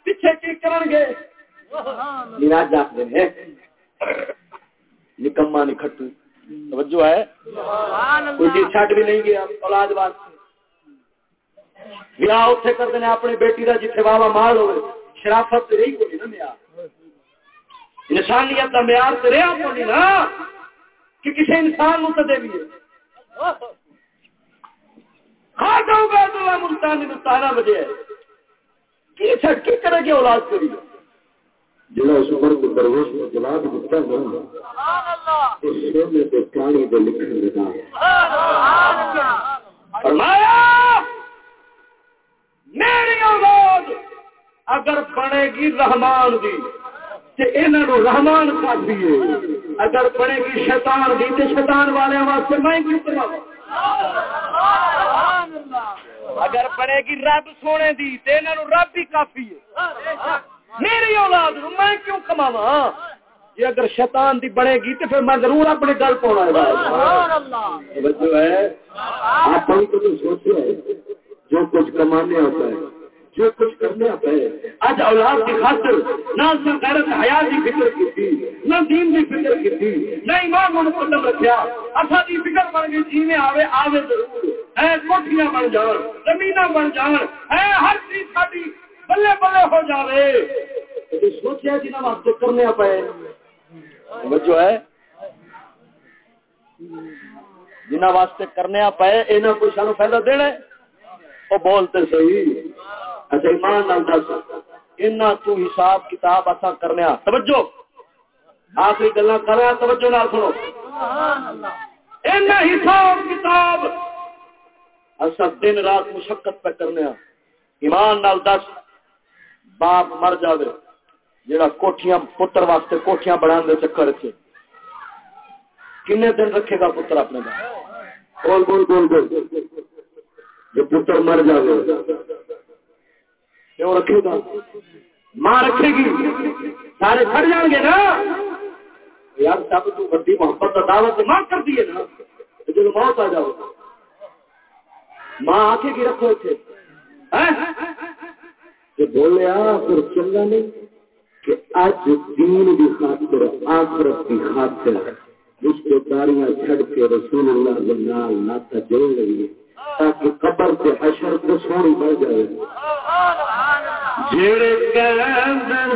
پیچھے کی کرن گے نکما نہیں کھٹو توجہ ہے۔ کوئی چیز چھٹ بھی نہیں گیا اولاد واسطے۔ ویاہ اتنے کرتے ہیں اپنی بیٹی کا جتنے واہ مال ہوئے۔ شرافت رہی کوئی نا معیار۔ انسانیت کا معیار تو رہا کوئی نا کہ کسی انسان کو دے بھی کھا جاؤ تو ملتانی تارا بجے کی چھٹ کی کرے گی اولاد کری جڑا اس عمر کو درویش نے جواب دیتا ہے، اس سونے کے کہانی کو لکھنے لگا ہے فرمایا، میری اولاد اگر بنے گی رحمان دی، تے انہاں نو رحمان کافی ہے اگر بنے گی شیطان دی، تے شیطان والے واسطے میں کیوں کرواں۔ اگر بنے گی رب سونے دی، تے انہاں نو رب ہی کافی ہے۔ میری اولاد میں کیوں کماوا جی اگر شیطان دی بڑے گی تو پھر میں ضرور اپنے گل پاؤنا ہے آپ تو سوچے جو کچھ کمانے ہوتا ہے، جو کچھ کرنے ہوتا ہے۔ اج اولاد کی خاطر نہ صرف غیرت حیات کی فکر کی تھی، نہ دین کی فکر کی تھی، نہ ایمان کو مقدم رکھا اصا کی فکر بن گئی جی میں آوے آوے ضرور۔ ہے کوٹیاں بن جان زمین بن جان ہے ہر چیز ساری بلے بلے ہو جائے سوچیا جنہ واسطے کرنے پے جو ہے جنہ واسطے کرنے پے یہاں کوئی سانو فائدہ دینا وہ بولتے صحیح۔ اچھا ایمان نال دس۔ اینا تو حساب کتاب اصا کرنے توجہ۔ آخری گلا کر توجہ نال سنو۔ اینا حساب کتاب اصا دن رات مشقت پہ کرنے ایمان نال دس۔ باپ مر جائے جڑا کوٹیاں پتر واسطے کوٹیاں بنا دے چکر چ کنے دن رکھے گا پتر اپنے بول بول بول بول جو پتر مر جائے کیوں رکھے گا؟ ماں رکھے گی۔ سارے کھڑ جان گے نا۔ یار، سب تو بڑی محبت کا دعوت ماں کر دیے نا۔ جب موت آ جاؤ ماں آ کے رکھو اتنے ہاں؟ کہ بولیا پھر چنگا نہیں کہ اج دین کی خاطر، آخرت کی خاطر رشتے داریاں چھڑ کے رسول اللہ کے نال ناتا جوڑ لگی تاکہ قبر سے حشر کو سوڑی بڑھ جائے۔ جڑے کہندر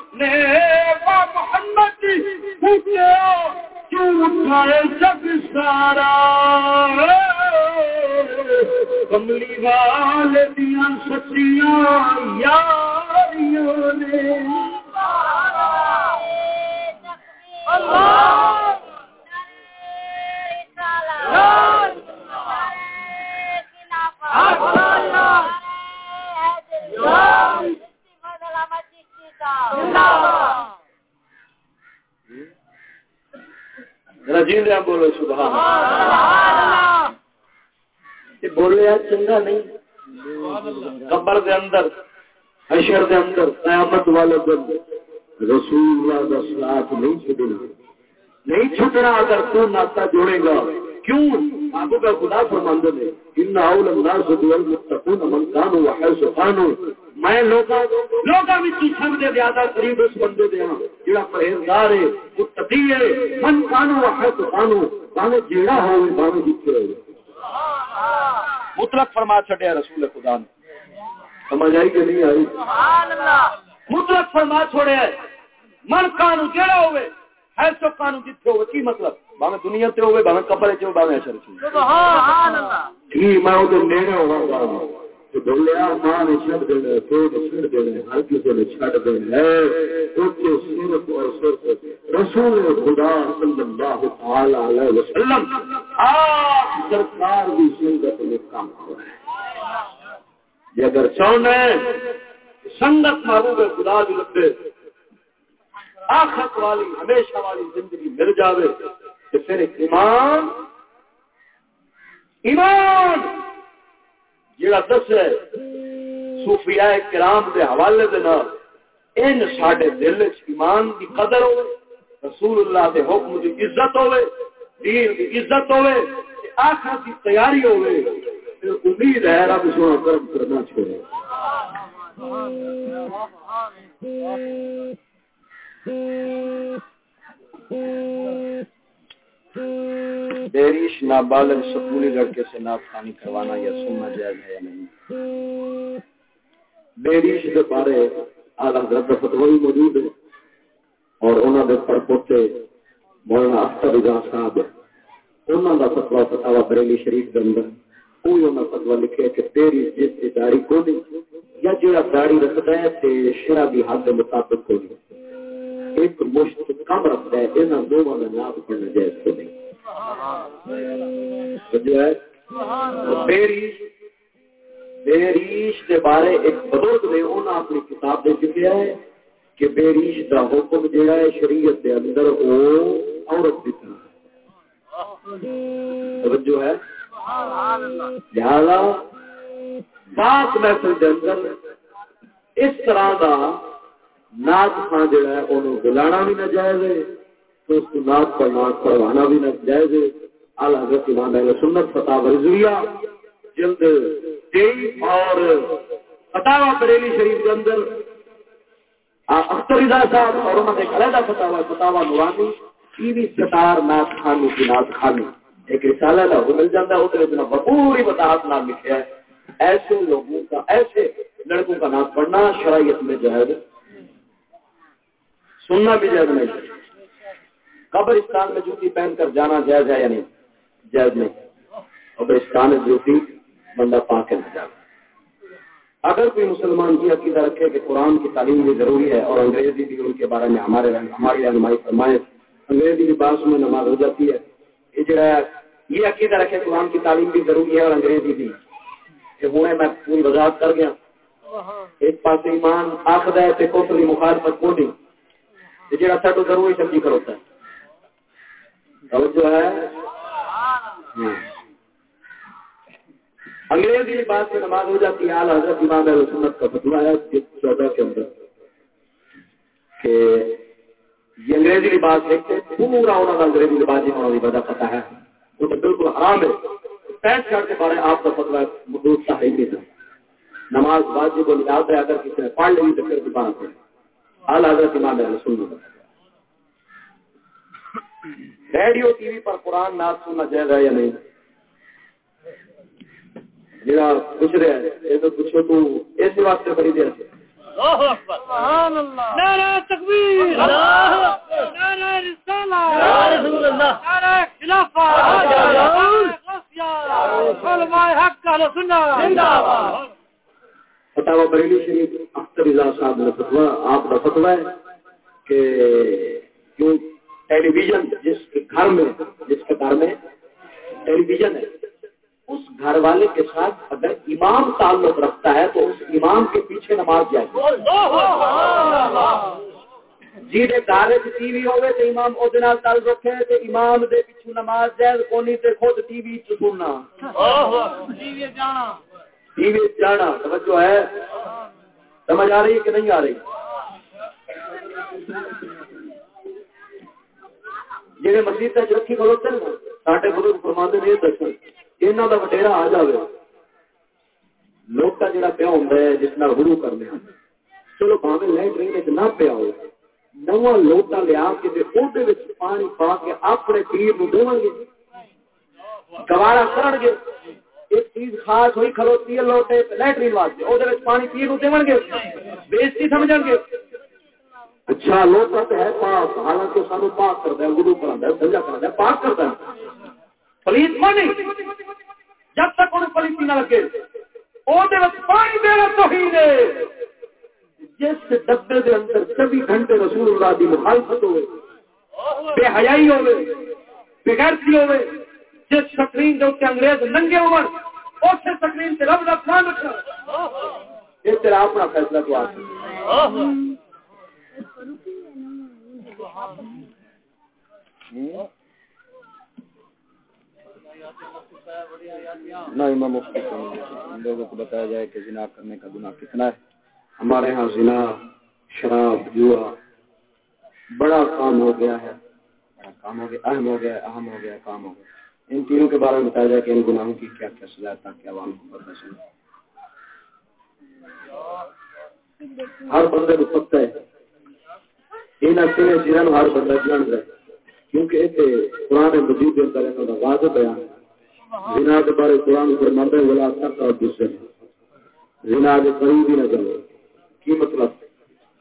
محمد جگ سارا؟ کملی وال دیا سچیاں یاریاں نے۔ اللہ! رجی بولو، سبحان بولے چنگا نہیں۔ قبر دے اندر، حشر دے اندر، قیامت والے دن رسول اللہ دا ساتھ نہیں چھڈنا۔ نہیں چھٹنا اگر تو ناتا جوڑے گا۔ کیوں؟ آپ کا خدا فرماندے نے ان اول الناس والمتقون من كانوا وحيث كانوا میں لوگا وچ سب دے زیادہ قریب اس بندے دے ہاں جڑا پرہیزگار ہے متقی ہے من كانوا بانے جیڑا ہوے بانے جتھے ہوے مطلق فرما چھڈیا رسول خدا نے۔ سمجھ آئی کہ نہیں آئی؟ سبحان اللہ مطلق فرما چھوڑیا من کانو جیڑا کانو کی مطلب؟ دنیا تے قبر اشر سبحان اللہ کی میں او دے نیڑے بولیا، ماں نے نے ہر کسی نے ہے صرف اور صرف رسول خدا صلی اللہ تعالی علیہ وسلم آپ سرکار میں کام ہو رہا ہے یہ اگر چاہنا ہے سنگت محبوب خدا دی لبے آخرت والی، ہمیشہ والی زندگی مل جاوے تو پھر ایمان ایمان جڑا دس ہے، صوفیاء کرام دے حوالے دے نال ان ساڈے دل وچ ایمان دی قدر ہوے رسول اللہ دے حکم دی عزت ہوے دین دی عزت ہوے آخرت دی تیاری ہوے امید ہے رب سونا کرم کرنا چھوڑے Thank you. بیریش نابالغ سکولی لڑکے سے ناپ خانی کروانا یا سننا جائز ہے یا نہیں؟ بیریش کے بارے آل حضرت کا فتوی موجود ہے اور انہوں نے پرپوتے مولانا اختر جہاں صاحب انہوں کا فتوا فتوا بریلی شریف کے اندر کوئی انہوں نے فتوا لکھے کہ تیری جس کی داڑھی کو نہیں یا جڑا داڑھی رکھتا ہے تے شرابی حد کے مطابق کو نہیں ایک مشت کم رکھتا ہے انہوں دونوں کا نام پڑھنا جائز کو نہیں جو ہے بیریش کے بارے ایک بزرگ نے انہوں اپنی کتاب میں لکھا ہے کہ بیریش کا حکم جہا ہے شریعت کے اندر وہ عورت کی طرح جو ہے لہذا بات محفل کے اندر اس طرح کا ناچ خان جہا ہے انہوں بلانا بھی نہ جائز ہے، تو اس کو ناچ پر ناچ کروانا بھی نہ جائز ہے۔ اعلی حضرت امام اہل سنت فتح رضویہ جلد تیئیس اور فتح بریلی شریف کے اندر اختر رضا صاحب اور انہوں نے ایک علیحدہ فتح فتح نورانی ٹی وی ستار ناچ خانی کی ناچ خانی ایک رسالہ ہے وہ مل جاتا ہے، اتنے دن بپوری وضاحت نام لکھا ہے ایسے لوگوں کا، ایسے لڑکوں کا نام پڑھنا شرائط میں جائز ہے۔ سننا بھی جائز نہیں۔ قبرستان میں جوتی پہن کر جانا جائز ہے یا نہیں؟ جائز نہیں۔ قبرستان میں جوتی بندہ پا کے نہ جانا اگر کوئی مسلمان یہ عقیدہ رکھے کہ قرآن کی تعلیم بھی ضروری ہے اور انگریزی بھی ان کے بارے میں ہمارے ہماری رہنمائی فرمائے، انگریزی کی بات میں نماز ہو جاتی ہے، یہ جو ہے، یہ عقیدہ رکھے قرآن کی تعلیم بھی ضروری ہے اور انگریزی بھی۔ کہ ہوں میں پوری وضاحت کر گیا۔ ایک پاس ایمان آخد ہے تے کوفر مخالفت کو نہیں جڑا سا تو ضروری سمجھی کروتا ہے۔ اور جو ہے ہاں۔ انگریزی لباس میں نماز ہو جاتی ہے، اعلیٰ حضرت امام سنت کا فتوا ہے چودہ کے اندر کہ یہ انگریزی لباس دیکھتے پورا انہوں کا انگریزی لباس جی ہونے وجہ پتا ہے۔ وہ تو بالکل آرام ہے۔ پینٹ شرٹ کے بارے آپ کا فتوا مدود صحیح نماز واجب کو نکالتا ہے اگر کسی نے پڑھ لی تو پھر دوبارہ پڑھے اعلیٰ حضرت امام سنت ریڈیو ٹی وی پر قرآن ناز سننا جائز ہے یا نہیں؟ جڑا پوچھ رہا ہے یہ تو پوچھو تو اس واسطے خرید رہے سبحان اللہ۔ نعرہ تکبیر۔ نعرہ رسالہ۔ نعرہ خلافہ۔ علماء حق اہل سنت۔ زندہ باد فتاوا بریلی شریف اختر رضا صاحب نے فتوا آپ کا فتوا ہے کہ کیوں ٹیلی ویژن جس کے گھر میں، جس کے گھر میں ٹیلی ویژن ہے، اس گھر والے کے ساتھ اگر امام تعلق رکھتا ہے تو اس امام کے پیچھے نماز جائے جی گھر ٹی وی ہوے تو امام وہ تعلق رکھے تو امام دے پیچھے نماز جائے کونی تے خود ٹی وی چننا ٹی وی جانا، توجہ ہے؟ سمجھ آ رہی ہے کہ نہیں آ رہی؟ جی مسیح رکھی کھلوتے ہیں سارے بزرگ فرمانے نے دسو یہاں کا وٹیرا آ جائے لوٹا جڑا پیا ہوں جس نال گرو کرنے چلو باوے لائٹرین نہ پیا ہو، نواں لوٹا لیا کسی کے پانی پا کے اپنے پیر نو دے گے گوارا کر گے ایک چیز خاص ہوئی کھلوتی ہے لوٹے لائٹرین واسطے پانی پیر نو دے گے بےزتی سمجھ گے۔ اچھا لوٹا تو ہے پاک حالانکہ سانو پاک کرتا ہے گرو سجا کرتا ہے پاک کرتا ہے پلیت کو نہیں جب تک انہیں پلیتی نہ لگے پانی دینا تو ہی دے جس ڈبے دے اندر چوبی گھنٹے رسول اللہ کی مخالفت ہوئے بے حیائی ہوئے بغیرتی ہوئے جس سکرین کے اتنے انگریز ننگے عمر سکرین سے رب رکھنا رکھنا۔ یہ تیرا اپنا فیصلہ تو آ نہ امام لوگوں کو بتایا جائے کہ زنا کرنے کا گناہ کتنا ہے۔ ہمارے ہاں زنا شراب جوا بڑا کام ہو گیا ہے۔ بڑا کام ہو گیا اہم ہو گیا اہم ہو گیا کام ہو گیا۔ ان تینوں کے بارے میں بتایا جائے کہ ان گناہوں کی کیا کیا سزا تاکہ عوام کو پتہ چلے ہر بندے کو پتہ ہے۔ ان اصل جنہوں ہر بندہ جان رہا ہے کیونکہ قرآن مجید کے اندر انہوں کا واضح بیان ہے۔ زنا کے بارے قرآن فرماتا ہے، ولا تک اور دوسرے زنا کے قریب ہی نہ کرو کی مطلب؟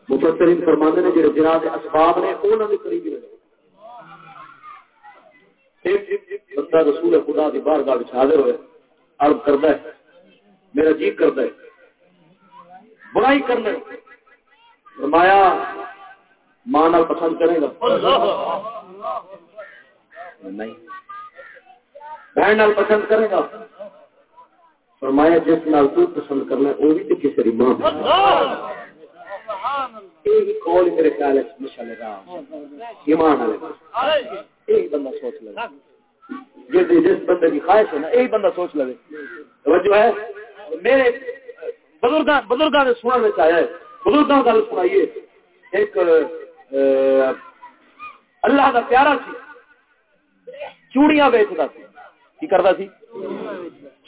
مفسرین فرماتے ہیں جڑے زنا کے اسباب نے، انہاں دے قریب ہی نہ بندہ رسول خدا دی بارگاہ وچ حاضر ہوئے عرض کردا ہے میرا جی کردا ہے برائی کرنا فرمایا ماں نال پسند کرے گا۔ نہیں۔ بہن نال پسند کرے گا۔ فرمایا جس نال تو پسند کرنا وہ بھی تو کسی کی ماں کال میرے خیال ہے مشالے ایمان والے۔ بندہ سوچ لے۔ جس جس بندے کی خواہش ہے نا یہی بندہ سوچ لے۔ توجہ ہے۔ میرے بزرگاں بزرگاں نے سننے میں آیا ہے۔ بزرگاں گل سنائیے ایک اللہ کا پیارا سی۔ چوڑیاں بیچتا سی۔ کی کرتا سی؟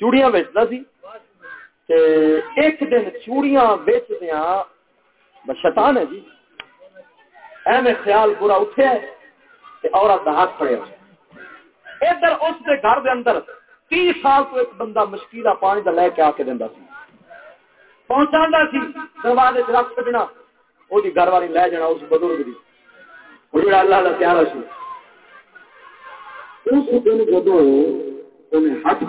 چوڑیاں بیچتا سی۔ ایک دن چوڑیاں بیچدیا شیطان ہے جی۔ ایویں خیال پورا اٹھے عورت کا ہاتھ پڑیا ادھر اس کے گھر دے اندر تیس سال تو ایک بندہ مشکیلا پانی لے کے آ کے دینا سی۔ پہنچا سی دروازے رکھ کٹنا وہ گھر والی لے جانا، اس بزرگ کی وہ جڑا اللہ کا پیارا سی۔ اس دن جدو انہیں ہاتھ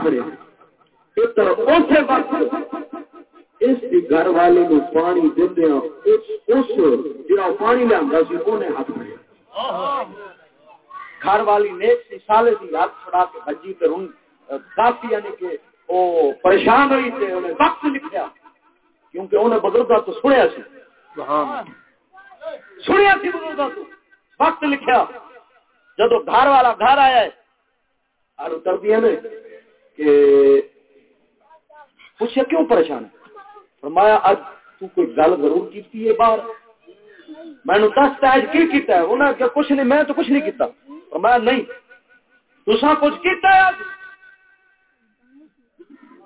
اسی وقت اس کی گھر والے کو پانی دیا اس جا پانی لیا ہاتھ پڑیا گھر والی نیک سی سالے سی ہاتھ چھڑا کے بجی پھر ان کافی یعنی کہ وہ پریشان ہوئی تھے انہیں وقت لکھا کیونکہ انہیں بزرگا تو سنیا سی۔ سنیا سی بزرگا تو۔ وقت لکھا جدو گھر والا گھر آیا ہے اور اتر دیا نے کہ پوچھا کیوں پریشان ہے؟ فرمایا اج تو کوئی گل ضرور کی ہے باہر۔ میں نے دس اج کی کیتا ہے؟ انہوں نے کچھ نہیں میں تو کچھ نہیں کیتا۔ فرمایا نہیں تسا کچھ کیتا ہے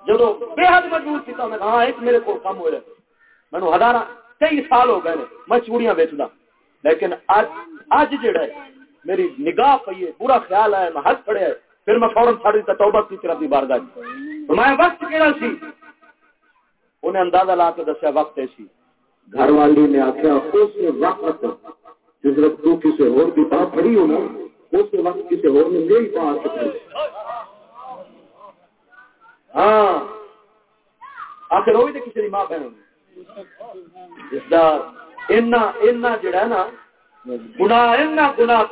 جب بے حد مجبور کیتا میں کہا ہاں، ایک میرے کو کم ہو رہا میں نے ہزار کئی سال ہو گئے میں چوڑیاں بیچتا لیکن اج اج جڑا ہے میری نگاہ پئی ہے برا خیال ہے میں ہاتھ پڑے ہے پھر میں فوراً چھاڑ دیتا توبہ کی طرف بھی بارگاہ میں وقت کہڑا سی؟ انہیں اندازہ لا کے دسیا وقت ایسی گھر والی نے آخیا اس وقت جس وقت تو کسی اور کی بات پڑی ہو نا اس وقت کسی ہو نے یہی بات ہاں۔ آخر وہی تو کسی ماں بہن جس کا جڑا نا گنا گنا